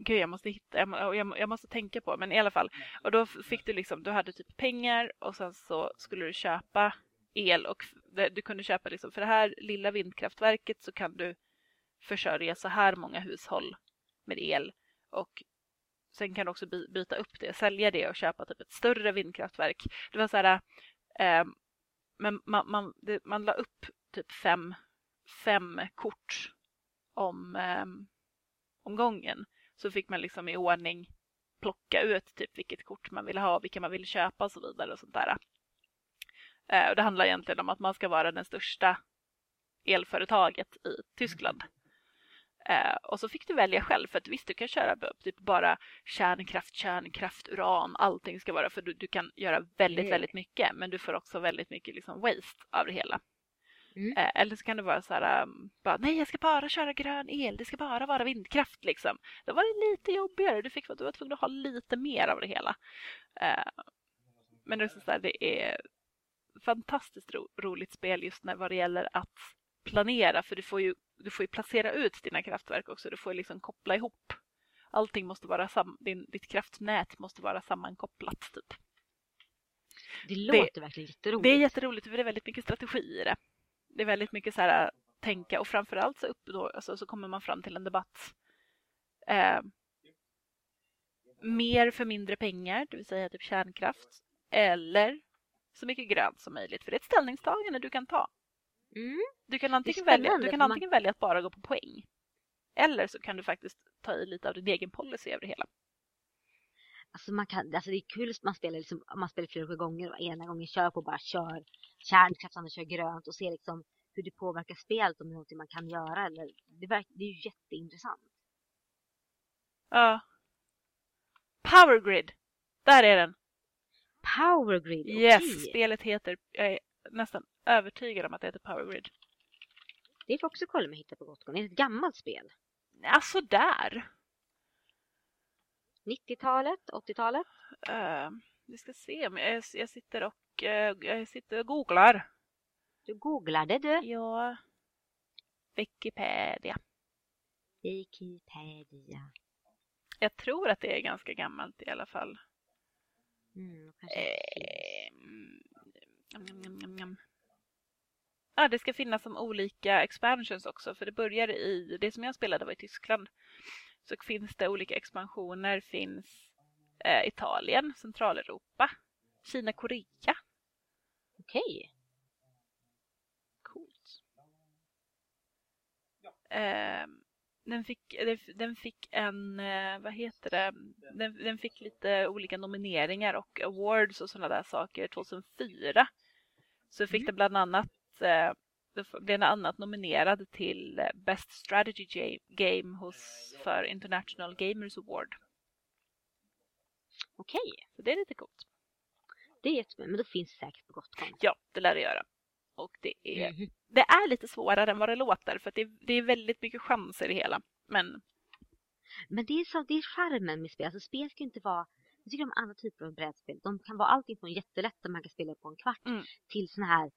Gud, jag måste hitta, jag, jag, jag måste tänka på, men i alla fall. Och då fick du liksom, du hade typ pengar och sen så skulle du köpa el och du kunde köpa liksom, för det här lilla vindkraftverket så kan du försörja så här många hushåll med el och sen kan du också by, byta upp det, sälja det och köpa typ ett större vindkraftverk. Det var så här, ehm, men man, man, det, man la upp typ fem, fem kort om, ehm, om gången så fick man liksom i ordning plocka ut typ vilket kort man ville ha, vilka man ville köpa och så vidare och sånt där. Eh, och det handlar egentligen om att man ska vara den största elföretaget i Tyskland. Eh, och så fick du välja själv för att visst du kan köra typ bara kärnkraft, kärnkraft, uran, allting ska vara för du, du kan göra väldigt, Mm. väldigt mycket men du får också väldigt mycket liksom waste av det hela. Mm. Eh, eller så kan det vara så här, um, bara, nej jag ska bara köra grön el, det ska bara vara vindkraft liksom. Då var det lite jobbigare, du, fick, du var tvungen att ha lite mer av det hela. Eh, men det är, så här, det är fantastiskt ro, roligt spel just när vad det gäller att planera för du får ju, du får ju placera ut dina kraftverk också, du får liksom koppla ihop. Allting måste vara sam, din, ditt kraftnät måste vara sammankopplat typ. Det låter verkligen jätteroligt. Det är jätteroligt för det är väldigt mycket strategi i det. Det är väldigt mycket så här tänka och framförallt så, upp då, alltså, så kommer man fram till en debatt. Eh, mer för mindre pengar, det vill säga typ kärnkraft. Eller så mycket grönt som möjligt. För det är ett ställningstagande du kan ta. Mm. Du kan, antingen välja, du kan antingen välja att bara gå på poäng. Eller så kan du faktiskt ta i lite av din egen policy över det hela. Alltså, man kan, alltså det är kul att man spelar, liksom, om man spelar flera gånger och ena gången kör på bara kör kärnkraft, andra kör grönt och ser liksom hur det påverkar spelet om det är någonting man kan göra. Eller, det, verk, det är ju jätteintressant. Ja. Power Grid! Där är den! Power Grid, Yes! Spelet heter, jag är nästan övertygad om att det heter Power Grid. Det får också kolla om jag hittar på Gotcon. Är det ett gammalt spel? Alltså där. 90-talet? 80-talet? Uh, vi ska se jag, jag sitter och eh, jag sitter och googlar. Du googlade du? Ja. Wikipedia. Wikipedia. Jag tror att det är ganska gammalt i alla fall. Mm. Ehm, njam, njam, njam, njam. Ja, det ska finnas som olika expansions också för det börjar i, det som jag spelade var i Tyskland. Så finns det olika expansioner, finns eh, Italien, Centraleuropa, Kina, Korea. Okej. Coolt. Ehm, den, fick, den- fick en, eh, vad heter det, den, den fick lite olika nomineringar och awards och sådana där saker 2004. Så fick Mm. den bland annat, bland annat nominerad till eh, Best Strategy Game hos, för International Gamers Award. Okej. Så det är lite coolt. Det är jättebra. Men då finns det säkert på Gotcon. Ja, det lär det göra. Och det är Mhm. det är lite svårare än vad det låter för det, det är väldigt mycket chanser i det hela. Men Men det är, så, det är charmen med spel. Alltså spel ska inte vara... Jag tycker om alla typer av brädspel. De kan vara allting från jättelätt där man kan spela på en kvart Mm. till såna här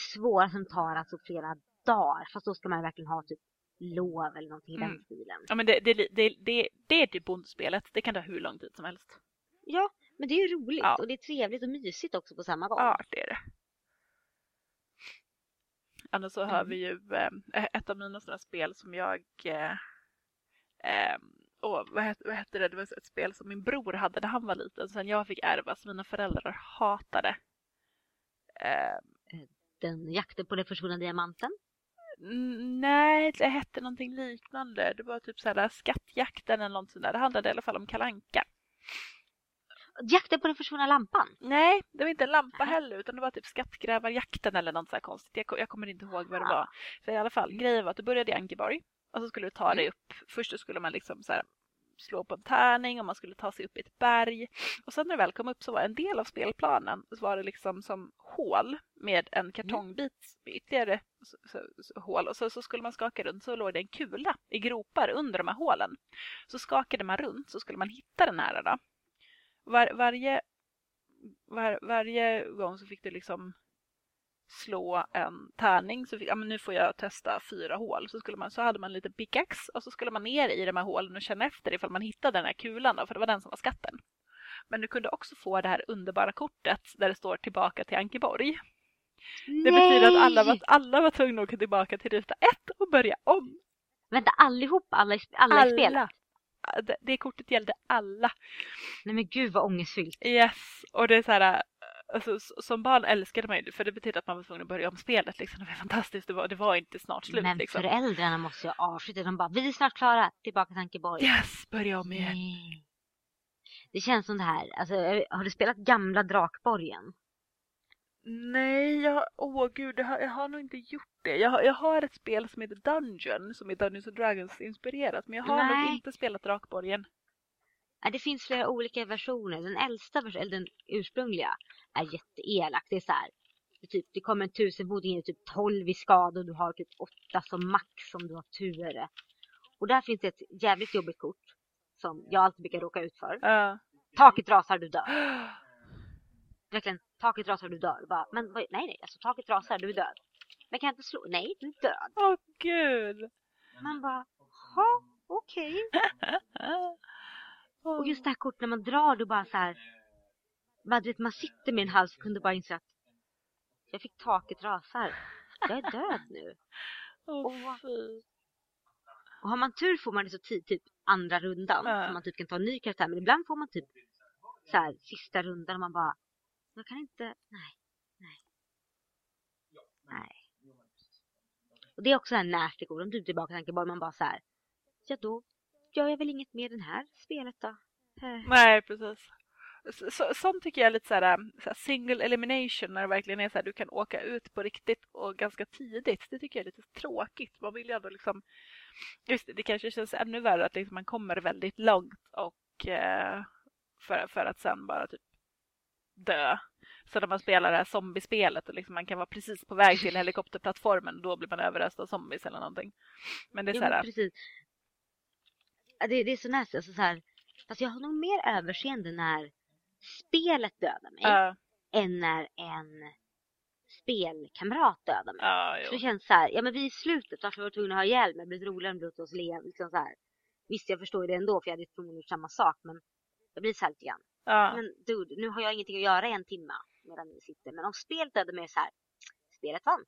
svåra som tar alltså flera dagar. Fast då ska man verkligen ha typ lov eller någonting i Mm. den stilen. ja, men det, det, det, det, det är typ bondspelet. Det kan ta hur lång tid som helst. Ja, men det är ju roligt Ja. och det är trevligt och mysigt också på samma gång. Ja, det är det. Annars så har Mm. vi ju eh, ett av mina sådana spel som jag... Eh, eh, åh, vad, hette, vad hette det? Det var ett spel som min bror hade när han var liten. Sen jag fick ärva, som mina föräldrar hatade. Eh, Den jakten på den försvunna diamanten. n- nej, det hette någonting liknande. Det var typ så här skattjakten eller något sånt där. Det handlade i alla fall om kalanka. Jakten på den försvunna lampan. Nej, det var inte en lampa Nej. heller utan det var typ skattgrävarjakten eller något så här konstigt. Jag, jag kommer inte ihåg vad det Ah. var. För i alla fall, grejen var att du började i Ankeborg och så skulle du ta dig Mm. upp. Först skulle man liksom så här slå på en tärning och man skulle ta sig upp i ett berg. Och sen när du väl kom upp så var en del av spelplanen så var det liksom som hål med en kartongbit med ytterligare så, så, så, hål. Och så, så skulle man skaka runt så låg det en kula i gropar under de här hålen. Så skakade man runt så skulle man hitta den här då. Var, varje, var, varje gång så fick du liksom slå en tärning. Så fick, ja, men nu får jag testa fyra hål. Så, skulle man, så hade man en liten pickaxe och så skulle man ner i de här hålen och känna efter ifall man hittade den här kulan. Då, för det var den som var skatten. Men du kunde också få det här underbara kortet där det står tillbaka till Ankeborg. Det betyder att alla var, alla var tvungna att åka tillbaka till ruta ett och börja om. Vänta, allihop? Alla i, sp- alla i spelet? Det, det kortet gällde alla. Nej men gud vad ångestfyllt. Yes, och det är så här, alltså, som barn älskade man ju det för det betyder att man var tvungen att börja om spelet. Liksom. Det var fantastiskt, det var, det var inte snart slut. men liksom. föräldrarna måste ju det. De bara, vi är snart klara. Tillbaka till Ankeborg. Yes, börja om igen. Nej. Det känns som det här, alltså, har du spelat gamla Drakborgen? Nej, jag, åh gud, jag har, jag har nog inte gjort det. Jag, har- jag har ett spel som heter Dungeon, som är Dungeons and Dragons inspirerat, men jag har nog Nej. inte spelat Drakborgen. Ja, det finns flera olika versioner. Den äldsta versionen, eller den ursprungliga, är jätteelak. Det är så här, det, är typ, det kommer en tusenfotning, typ 12 i skada och du har typ 8 som max om du har tur. Och där finns det ett jävligt jobbigt kort som jag alltid brukar råka ut för. Ja. Taket rasar, du dör. Verkligen, taket rasar, du dör. Bara, men vad- nej, nej, alltså taket rasar, du är död. Men kan jag inte slå? Nej, du är död. Åh gud. Man bara, ha, okej. Åh. Och just det här kortet när man drar då bara så här. Man, vet, man sitter med en sekund och bara inser att jag fick taket rasar. Jag är död nu. Åh, Åh. fy. Och har man tur får man det så tid, typ andra rundan. Ja. Så man typ kan ta en ny karaktär. Men ibland får man typ så här sista rundan och man bara, jag kan inte, nej, nej, nej. Och det är också en ord, om du tillbaka tänker bara man bara så här. Ja då gör jag väl inget mer den här spelet då. Nej, precis. Så, så, sånt tycker jag är lite såhär, såhär single elimination när det verkligen är så här du kan åka ut på riktigt och ganska tidigt. Det tycker jag är lite tråkigt. Man vill ju ändå liksom, just det, det kanske känns ännu värre att liksom man kommer väldigt långt och eh, för, för att sen bara typ dö. Så när man spelar det här zombiespelet och liksom man kan vara precis på väg till helikopterplattformen då blir man överröstad av zombies eller någonting. Men det är Jo, så här, men precis. Det, det är så nasty, alltså så här. Fast jag har nog mer överseende när spelet dödar mig ja, än när en spelkamrat dödar mig. ja, Så det känns så här, ja men vi är i slutet, varför var vi tvungna att ha ihjäl mig? Det blir roligare än blott oss leva. Liksom så här. Visst, jag förstår det ändå för jag hade förmodligen gjort samma sak men jag blir så här lite grann. Ja. Men dude, nu har jag ingenting att göra i en timme medan ni sitter. Men om spelet dödar mig så här, spelet vann.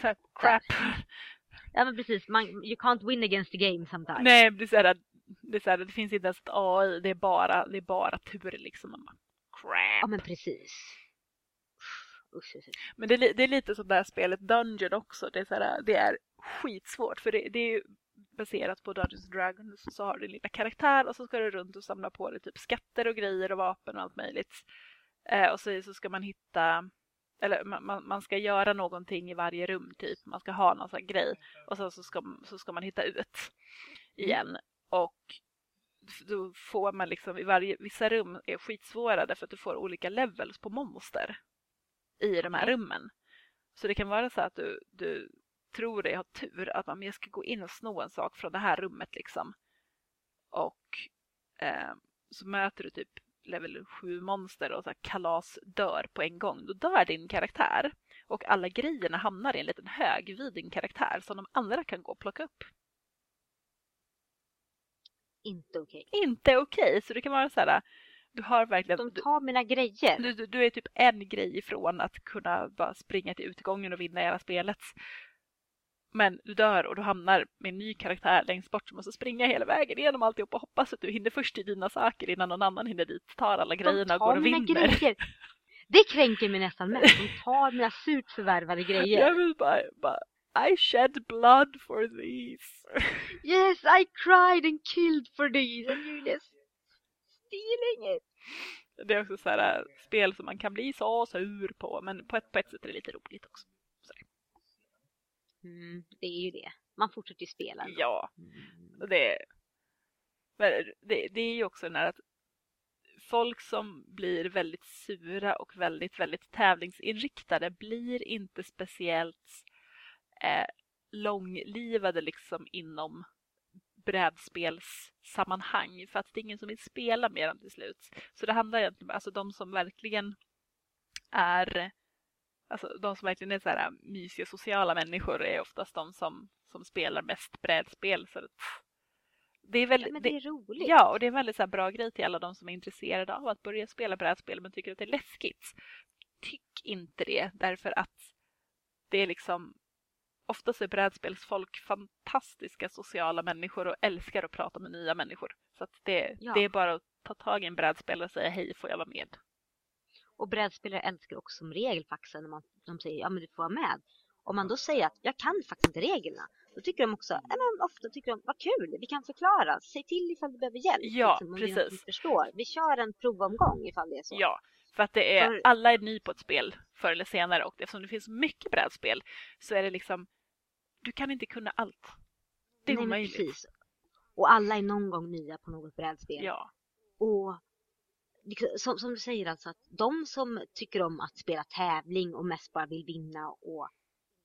Så här, crap. Ja men precis, man, you can't win against the game sometimes. Nej, det är så här, det, är så här, det finns inte ens ett AI, det är bara, det är bara tur liksom. Man bara, crap. Ja men precis. Usch, usch, usch. Men det det är lite som det här spelet Dungeon också. Det är, så här, det är skitsvårt för det, det är ju baserat på Dungeons and Dragons så har du din lilla karaktär och så ska du runt och samla på dig typ skatter och grejer och vapen och allt möjligt. Eh, och så, så ska man hitta, eller man, man, ska göra någonting i varje rum typ. Man ska ha någon sån här grej och sen så ska, så ska man hitta ut igen. Och då får man liksom i varje, vissa rum är skitsvåra därför att du får olika levels på monster i de här rummen. Så det kan vara så att du, du tror dig ha tur att man jag ska gå in och sno en sak från det här rummet liksom. Och eh, så möter du typ level 7 monster och så här kalas dör på en gång. Då dör din karaktär och alla grejerna hamnar i en liten hög vid din karaktär som de andra kan gå och plocka upp. Inte okej. Inte okej, så det kan vara så här du har verkligen De tar mina grejer. du, du, du är typ en grej ifrån att kunna bara springa till utgången och vinna hela spelet. Men du dör och du hamnar med en ny karaktär längst bort som måste springa hela vägen igenom alltihop och hoppas att du hinner först till dina saker innan någon annan hinner dit, tar alla grejerna och går och mina vinner. grejer. Det kränker mig nästan mest. De tar mina surt förvärvade grejer. Jag vill bara, bara I shed blood for these. Yes, I cried and killed for these and just stealing it. Det är också så här äh, spel som man kan bli så sur på men på ett, på ett sätt är det lite roligt också. Mm, det är ju det. Man fortsätter ju spela. ändå. Ja, Mm. och det, men det, det är ju också den här att folk som blir väldigt sura och väldigt, väldigt tävlingsinriktade blir inte speciellt eh, långlivade liksom inom brädspelssammanhang för att det är ingen som vill spela med dem till slut. Så det handlar egentligen om alltså de som verkligen är Alltså de som verkligen är så här mysiga sociala människor är oftast de som, som spelar mest brädspel. Så det är Ja, väldigt, men det, det är roligt. Ja, och det är en väldigt så här bra grej till alla de som är intresserade av att börja spela brädspel men tycker att det är läskigt. Tyck inte det, därför att det är liksom oftast är brädspelsfolk fantastiska sociala människor och älskar att prata med nya människor. Så det, Ja. det är bara att ta tag i en brädspelare och säga hej, får jag vara med? Och brädspelare älskar också som regel faktiskt när man, de säger ja men du får vara med. Om man då säger att jag kan faktiskt inte reglerna. Då tycker de också, ja, men ofta tycker de vad kul, vi kan förklara. Säg till ifall du behöver hjälp. Ja, liksom, precis. inte förstår. Vi kör en provomgång ifall det är så. Ja, för att det är, För- alla är ny på ett spel förr eller senare och eftersom det finns mycket brädspel så är det liksom, du kan inte kunna allt. Det är Nej, omöjligt. precis. Och alla är någon gång nya på något brädspel. Ja, Och liksom, som, som du säger alltså att de som tycker om att spela tävling och mest bara vill vinna och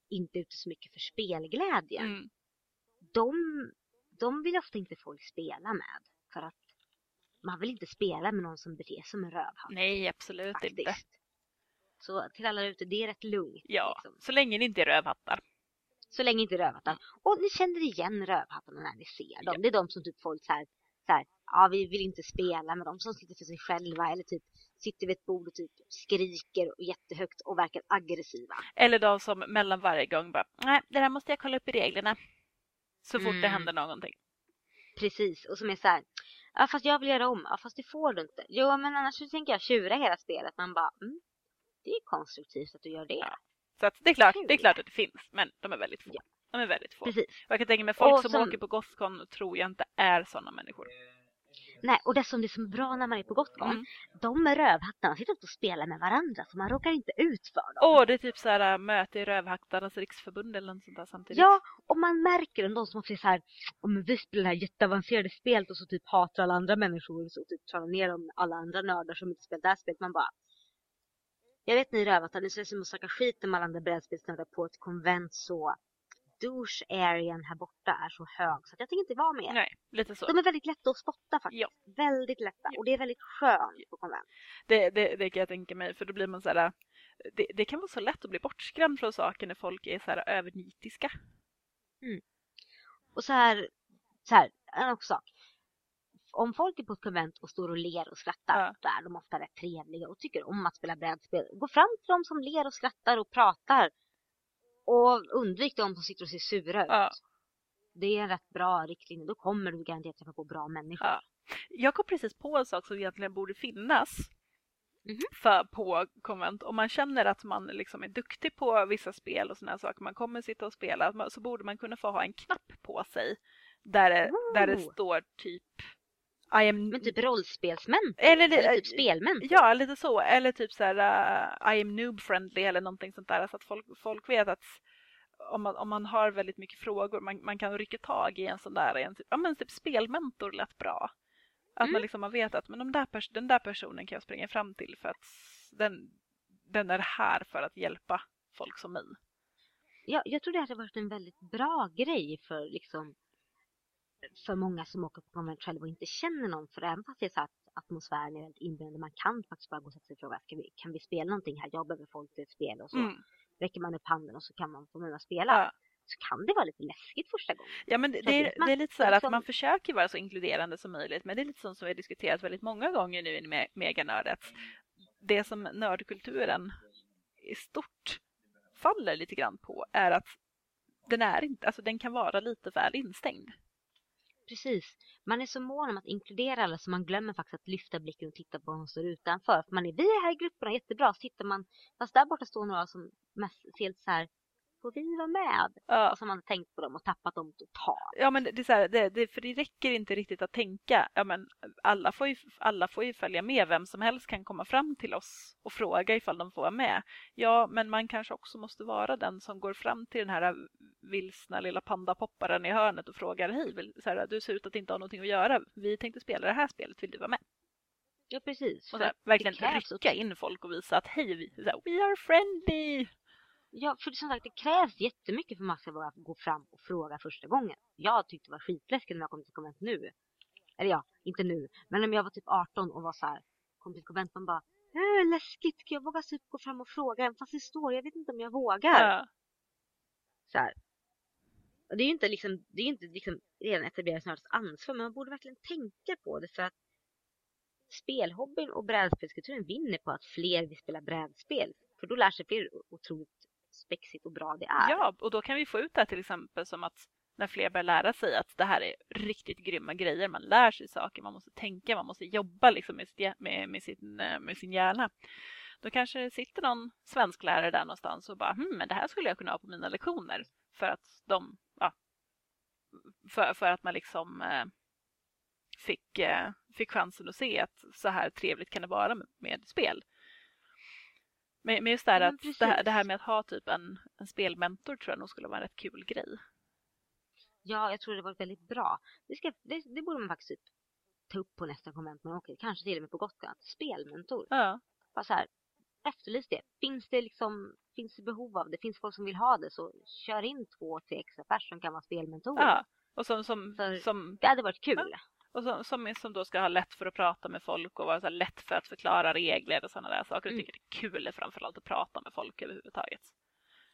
inte ute så mycket för spelglädje. mm. De, de vill ofta inte folk spela med. För att man vill inte spela med någon som beter sig som en rövhatt. nej absolut inte. faktiskt. Så till alla ute, det är rätt lugnt. Ja, Liksom. så länge det inte är rövhattar. Så länge inte rövhattar. Och ni känner igen rövhattarna när ni ser dem. Det är de som typ folk så här, så här, ja vi vill inte spela med dem som sitter för sig själva eller typ sitter vid ett bord och typ skriker och jättehögt och verkar aggressiva. Eller de som mellan varje gång bara, nej det där måste jag kolla upp i reglerna. Så fort det Mm. händer någonting. Precis, och som är så här, ja fast jag vill göra om, ja fast det får du inte. Jo men annars så tänker jag tjura hela spelet. Man bara, mm, det är konstruktivt att du gör det. Ja. Så att det, är klart, det är klart att det finns, men de är väldigt få. Ja. De är väldigt få. Precis. Och jag kan tänka mig folk Och som, som- åker på Gothcon tror jag inte är sådana människor. Nej, och det som det är så bra när man är på Gotcon, Mm. de med rövhattarna sitter och spelar med varandra så man råkar inte ut för dem. Åh, det är typ så här äh, möte i Rövhaktarnas riksförbund eller något sånt där samtidigt. Ja, och man märker ändå som är så här, om vi spelar det här jätteavancerade spelet och så typ hatar alla andra människor och så typ tar ner om alla andra nördar som inte spelar det här spelet. Man bara, jag vet ni rövhattar, ni ser som att snacka skit om alla andra brädspelsnördar på ett konvent så douche arean här borta är så hög så att jag tänker inte vara med er. Nej, lite så. De är väldigt lätta att spotta faktiskt. Ja. Väldigt lätta. Ja. Och det är väldigt skönt på konvent. Det, det, det kan jag tänka mig, för då blir man så här... Det, det kan vara så lätt att bli bortskrämd från saker när folk är så här övernitiska. Och så här, så här, en också sak. Om folk är på ett konvent och står och ler och skrattar, Ja. då är de ofta rätt trevliga och tycker om att spela brädspel. Gå fram till dem som ler och skrattar och pratar. Och undvik de som sitter och ser sura ut. Ja. Det är en rätt bra riktlinje. Då kommer du garanterat träffa på bra människor. Ja. Jag kom precis på en sak som egentligen borde finnas Mhm. för, på konvent. Om man känner att man liksom är duktig på vissa spel och sådana saker, man kommer sitta och spela, så borde man kunna få ha en knapp på sig där det, där det Oh. står typ I am... Men typ rollspelsmän. eller, Eller typ spelmän. Ja, lite så. Eller typ så här uh, I am noob friendly eller någonting sånt där. Så att folk, folk vet att om man, om man har väldigt mycket frågor, man, man kan rycka tag i en sån där, en, typ, ja men typ spelmentor lät bra. Att Mm. man liksom har vet att men de där den där personen kan jag springa fram till för att den, den är här för att hjälpa folk som mig. Ja, jag tror det hade varit en väldigt bra grej för liksom för många som åker på konvent själva och inte känner någon. För även fast det är så att atmosfären är väldigt inbjudande, man kan faktiskt bara gå och sätta sig och fråga, vi, kan vi spela någonting här? Jag behöver folk till ett spel och så Mm. räcker man upp handen och så kan man få med och spela. Ja. Så kan det vara lite läskigt första gången. Ja men det, det, är, man. det är lite så här att Liksom- man försöker vara så inkluderande som möjligt men det är lite sånt som vi har diskuterat väldigt många gånger nu i Me- Meganörd att det som nördkulturen i stort faller lite grann på är att den är inte, alltså den kan vara lite väl instängd. Precis. Man är så mån om att inkludera alla så man glömmer faktiskt att lyfta blicken och titta på vad som står utanför. För man är, vi är här i grupperna, jättebra. Så tittar man, fast där borta står några som mest ser lite så här, får vi vara med? Ja, Och så har man tänkt på dem och tappat dem totalt. ja men det är så här, det, det, för det räcker inte riktigt att tänka, ja men alla får, ju, alla får ju följa med, vem som helst kan komma fram till oss och fråga ifall de får vara med. Ja, men man kanske också måste vara den som går fram till den här vilsna lilla pandapopparen i hörnet och frågar hej, vill, så här, du ser ut att inte ha någonting att göra, vi tänkte spela det här spelet, vill du vara med? Ja, precis. Och så här, verkligen rycka in folk och visa att hej, vi, så här, we are friendly! Ja, för som sagt, det krävs jättemycket för att man ska våga gå fram och fråga första gången. Jag tyckte det var skitläskigt när jag kom till konvent nu. Eller ja, inte nu. Men när jag var typ 18 och var så här, kom till konvent, man bara, äh, läskigt, kan jag våga typ gå fram och fråga? Även fast det står, jag vet inte om jag vågar. Ja. Så här. Och det är ju inte liksom, det är inte liksom redan etablerade snarare ansvar, men man borde verkligen tänka på det för att spelhobbyn och brädspelskulturen vinner på att fler vill spela brädspel. För då lär sig fler otroligt spexigt och bra det är. Ja, och då kan vi få ut det här till exempel som att när fler börjar lära sig att det här är riktigt grymma grejer, man lär sig saker, man måste tänka, man måste jobba liksom med, sitt, med, med, sin, eh, med sin hjärna. Då kanske det sitter någon svensklärare där någonstans och bara hm, men det här skulle jag kunna ha på mina lektioner. För att de, ja, för, för att man liksom eh, fick, eh, fick chansen att se att så här trevligt kan det vara med, med spel. Men, men just det här, Ja, att det, här, det här med att ha typ en, en spelmentor tror jag nog skulle vara en rätt kul grej. Ja, jag tror det var väldigt bra. Det, ska, det, det borde man faktiskt typ ta upp på nästa konvent man åker. Kanske till och med på Gotland. Spelmentor. Ja, Bara så här, efterlys det. Finns det liksom, finns det behov av det? Finns folk som vill ha det? Så kör in två, tre extra personer som kan vara spelmentorer. ja. Och som, som, För- som, Det hade varit kul. Och som, som, som då ska ha lätt för att prata med folk och vara så lätt för att förklara regler och sådana där saker. Jag Mm. tycker det är kul framförallt att prata med folk överhuvudtaget.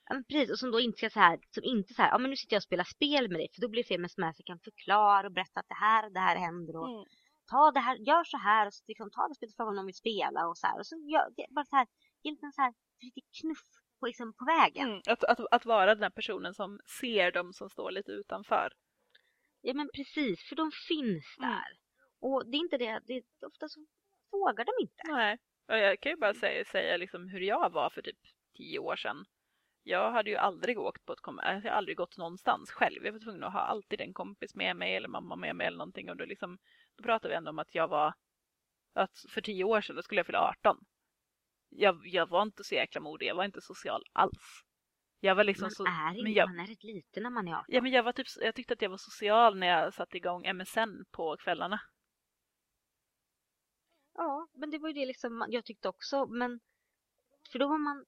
Ja, men precis, och som då inte ska så här, som inte så här, ja men nu sitter jag och spelar spel med dig, för då blir det fler med som så kan förklara och berätta att det här och det här händer och Mm. ta det här, gör så här och så liksom ta det spelet för om de vill spela och så här och så gör, det, bara så här, ge en liten så här riktig knuff på, liksom, på vägen. Mm. Att, att, att vara den här personen som ser dem som står lite utanför. Ja men precis, för de finns Mm. där. Och det är inte det, det är, ofta så vågar de inte. Nej. Och jag kan ju bara säga, säga liksom hur jag var för typ tio år sedan. jag hade ju aldrig åkt på ett kom- jag har aldrig gått någonstans själv. Jag var tvungen att ha alltid en kompis med mig eller mamma med mig eller någonting. Och då, liksom, då pratade vi ändå om att jag var, att för tio år sedan då skulle jag fylla 18. Jag, jag var inte så jäkla modig, jag var inte social alls. Jag var liksom man så, är inte, men jag, man är rätt liten när man är 18. ja, men jag, var typ, jag tyckte att jag var social när jag satte igång MSN på kvällarna. Ja, men det var ju det liksom jag tyckte också. Men för då var man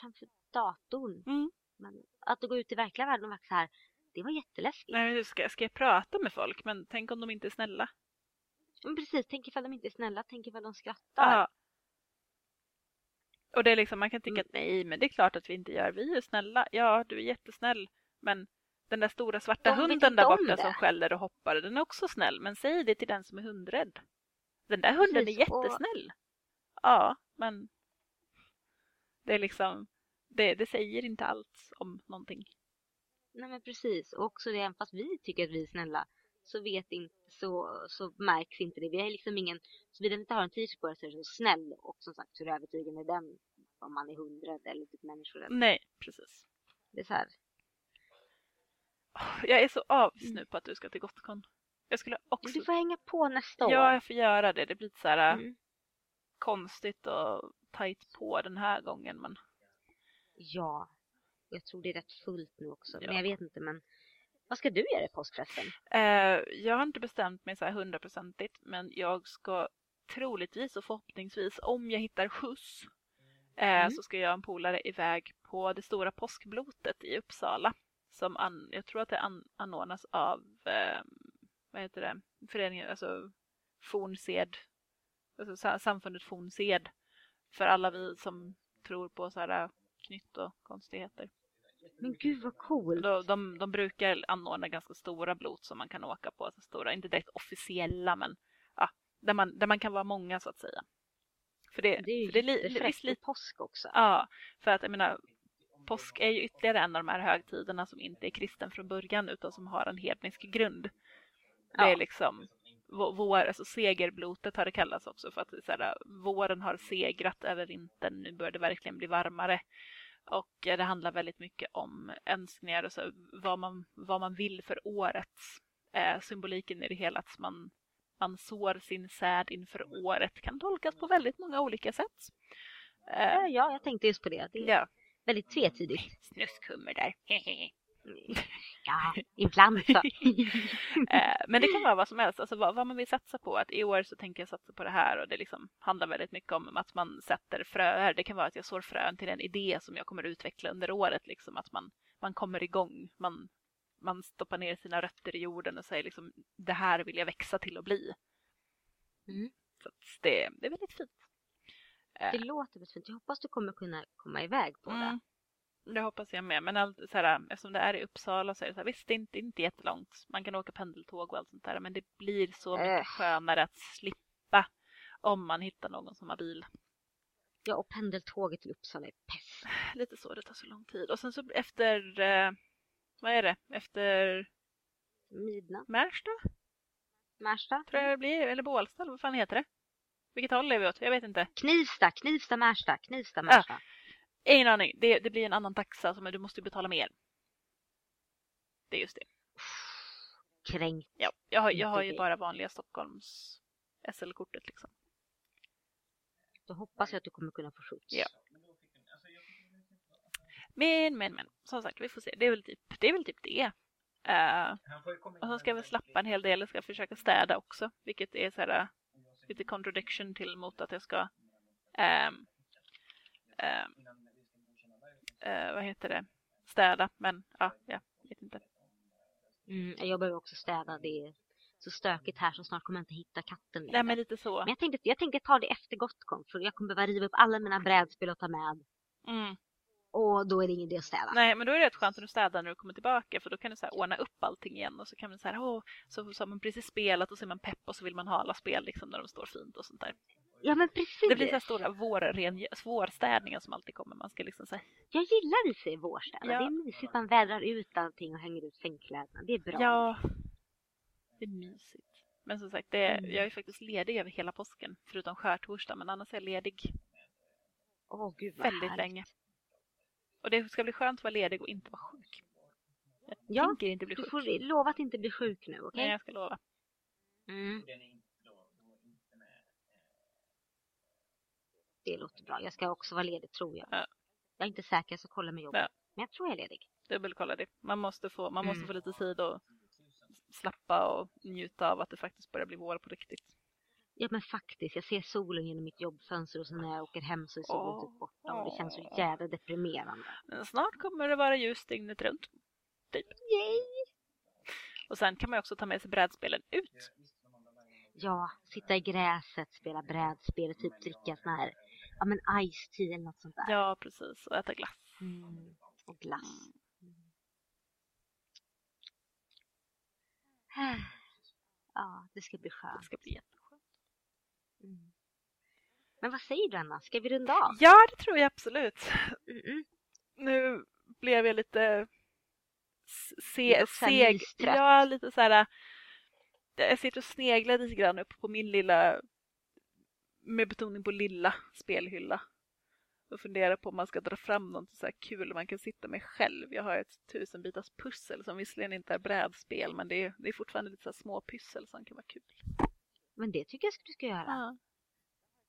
framför datorn. Mm. Men att gå ut i verkliga världen och vara så här, det var jätteläskigt. Nej, men ska, ska jag prata med folk? Men tänk om de inte är snälla? Men precis, tänk ifall de inte är snälla, tänk ifall de skrattar. Ja. Och det är liksom, man kan tycka Mm. att nej, men det är klart att vi inte gör. Vi är snälla. Ja, du är jättesnäll. Men den där stora svarta De hunden där borta det. som skäller och hoppar, den är också snäll. Men säg det till den som är hundrädd. Den där hunden Precis, är och- jättesnäll. Ja, men det är liksom, det, det säger inte allt om någonting. Nej men precis, och också det, även fast vi tycker att vi är snälla så vet inte, så, så märks inte det. Vi är liksom ingen, såvida vi inte har en t-shirt på oss så är det så snäll och som sagt hur övertygande är den om man är hundrädd eller typ människorädd. Nej, precis. Det är så här, Jag är så avis nu på att du ska till Gotcon. Jag skulle också... du får hänga på nästa år. Ja, jag får göra det. Det blir lite så här Mm. konstigt och tajt på den här gången. Men Ja, jag tror det är rätt fullt nu också. Ja. Men jag vet inte, men vad ska du göra i påsk förresten? eh, jag har inte bestämt mig så här hundraprocentigt. Men jag ska troligtvis och förhoppningsvis, om jag hittar skjuts, eh, Mm. så ska jag och en polare iväg på det stora påskblotet i Uppsala. Som an, jag tror att det an, anordnas av, eh, vad heter det, föreningen, alltså Fornsed, alltså sa- samfundet Fornsed. För alla vi som tror på så här knytt och konstigheter. Men gud vad coolt! De, de, de brukar anordna ganska stora blot som man kan åka på. Alltså stora, inte direkt officiella men ja, där, man, där man kan vara många så att säga. För det, Det är ju för det är jättefräckt li, påsk också. Ja, för att jag menar påsk är ju ytterligare en av de här högtiderna som inte är kristen från början utan som har en hednisk grund. Det är Ja. liksom vå- vår, alltså segerblotet har det kallats också för att är så här, våren har segrat över vintern, nu börjar det verkligen bli varmare. Och eh, det handlar väldigt mycket om önskningar och så, vad, man, vad man vill för året. Eh, symboliken i det hela att man, man sår sin säd inför året kan tolkas på väldigt många olika sätt. Eh, Ja, ja, jag tänkte just på det. Det är ja, väldigt tvetydigt. snuskhummer där. Ja, ibland så. Eh, Men det kan vara vad som helst, alltså vad, vad man vill satsa på. Att I år så tänker jag satsa på det här och det liksom handlar väldigt mycket om att man sätter fröer. Det kan vara att jag sår frön till en idé som jag kommer utveckla under året. Liksom, att man, man kommer igång, man, man stoppar ner sina rötter i jorden och säger liksom, det här vill jag växa till att bli. Mm. Så det, det är väldigt fint. Det låter väldigt fint. Jag hoppas du kommer kunna komma iväg på. Mm. Det hoppas jag med. Men allt, så här, eftersom det är i Uppsala så är det så här, visst det är inte, inte jättelångt. Man kan åka pendeltåg och allt sånt där. Men det blir så mycket Äh. skönare att slippa om man hittar någon som har bil. Ja, och pendeltåget till Uppsala är pest. Lite så, det tar så lång tid. Och sen så efter, eh, vad är det? Efter Midnatt, Märsta Märsta? tror jag det blir. Eller Bålsta, vad fan heter det? Vilket håll är vi åt? Jag vet inte. Knivsta, Knivsta, Märsta, Knivsta, Märsta. Ingen aning. Det, det blir en annan taxa, så du måste betala mer. Det är just det. Kränkt. Ja, jag har, jag har ju bara vanliga Stockholms SL-kortet liksom. Då hoppas jag att du kommer kunna få skjuts. Ja. Men, men, men. Som sagt, vi får se. Det är väl typ det. Är väl typ det. Eh, och så ska väl slappa en hel del. Jag ska försöka städa också. Vilket är så här, eh, lite contradiction till mot att jag ska ehm, ehm, eh, vad heter det? Städa. Men ja, jag vet inte. Mm, jag behöver också städa. Det är så stökigt här så snart kommer jag inte hitta katten längre. Nej men lite så. Men jag tänkte, jag tänkte ta det efter Gotcon för jag kommer behöva riva upp alla mina brädspel och ta med. Mm. Och då är det ingen idé att städa. Nej, men då är det rätt skönt att du städar när du kommer tillbaka för då kan du så här ordna upp allting igen och så kan man så här, åh, så, så har man precis spelat och så är man pepp och så vill man ha alla spel liksom när de står fint och sånt där. Ja men precis. Det blir så här stora vårren, vårstädningar som alltid kommer. Man ska liksom säga, Jag gillar i sig vårstäda. Ja. Det är mysigt. Man vädrar ut allting och hänger ut sängkläderna. Det är bra. ja, det är mysigt. Men som sagt, det, Mm. jag är faktiskt ledig över hela påsken förutom skärtorsdag men annars är jag ledig Åh gud vad väldigt härligt. länge. Och det ska bli skönt att vara ledig och inte vara sjuk. Jag Ja, tänker inte bli Du sjuk. får lova att inte bli sjuk nu, okej? Nej, jag ska lova. Mm. Det låter bra. Jag ska också vara ledig, tror jag. Ja. Jag är inte säker, så kolla med jobbet. Ja. Men jag tror jag är ledig. Dubbelkolla det. Man måste få, man måste Mm. få lite tid att slappa och njuta av att det faktiskt börjar bli vår på riktigt. Ja, men faktiskt. Jag ser solen genom mitt jobbfönster och sen när jag åker hem så är solen typ borta. Och det känns så jävla deprimerande. Men snart kommer det vara ljust dygnet runt. Typ. Yay! Och sen kan man ju också ta med sig brädspelen ut. Ja, sitta i gräset, spela brädspel, typ dricka sån här, ja men ice tea eller något sånt där. Ja, precis. Och äta glass. Mm. Och glass. Mm. Ja, det ska bli Det skönt. ska bli jätteskönt. Mm. Men vad säger du Anna, ska vi runda av? Ja, det tror jag absolut. Mm-mm. Nu blev jag lite se, seg. Ja, lite så här. Jag sitter och sneglar lite grann upp på min lilla, med betoning på lilla, spelhylla. Och funderar på om man ska dra fram något så här kul man kan sitta med själv. Jag har ett tusenbitars pussel som visserligen inte är brädspel men det är, det är fortfarande lite så små pyssel som kan vara kul. Men det tycker jag att du ska göra. Ja.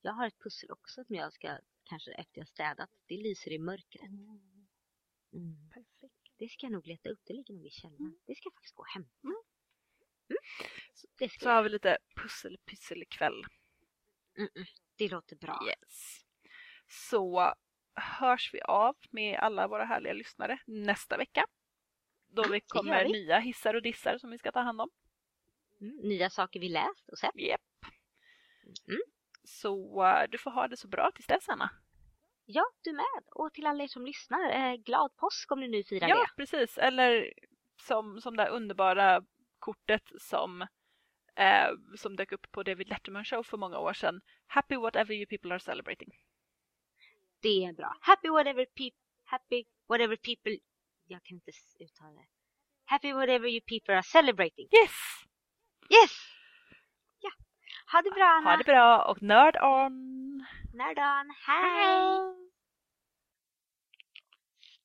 Jag har ett pussel också som jag ska, kanske efter jag städat, det lyser i mörkret. Mm. Perfekt. Det ska jag nog leta upp, det ligger nog i källaren. Det ska jag faktiskt gå och hämta. Mm. Mm. Ska Så har vi lite pusselpyssel Mm-mm. det låter bra. Yes. Så hörs vi av med alla våra härliga lyssnare nästa vecka. Då vi det gör kommer vi. nya hissar och dissar som vi ska ta hand om. Mm. Nya saker vi läst och sett. Yep. Mm. Så du får ha det så bra tills dess Anna. Ja, du med. Och till alla er som lyssnar, eh, glad påsk om ni nu firar Ja, det. precis. Eller som, som det underbara kortet som, eh, som dök upp på David Letterman show för många år sedan. Happy whatever you people are celebrating. Det är bra. Happy whatever people... Happy whatever people... Jag kan inte uttala det. Happy whatever you people are celebrating. Yes! Yes! Ja. Ha det bra Anna. Ha det bra och nörd on! Nördan. Hej!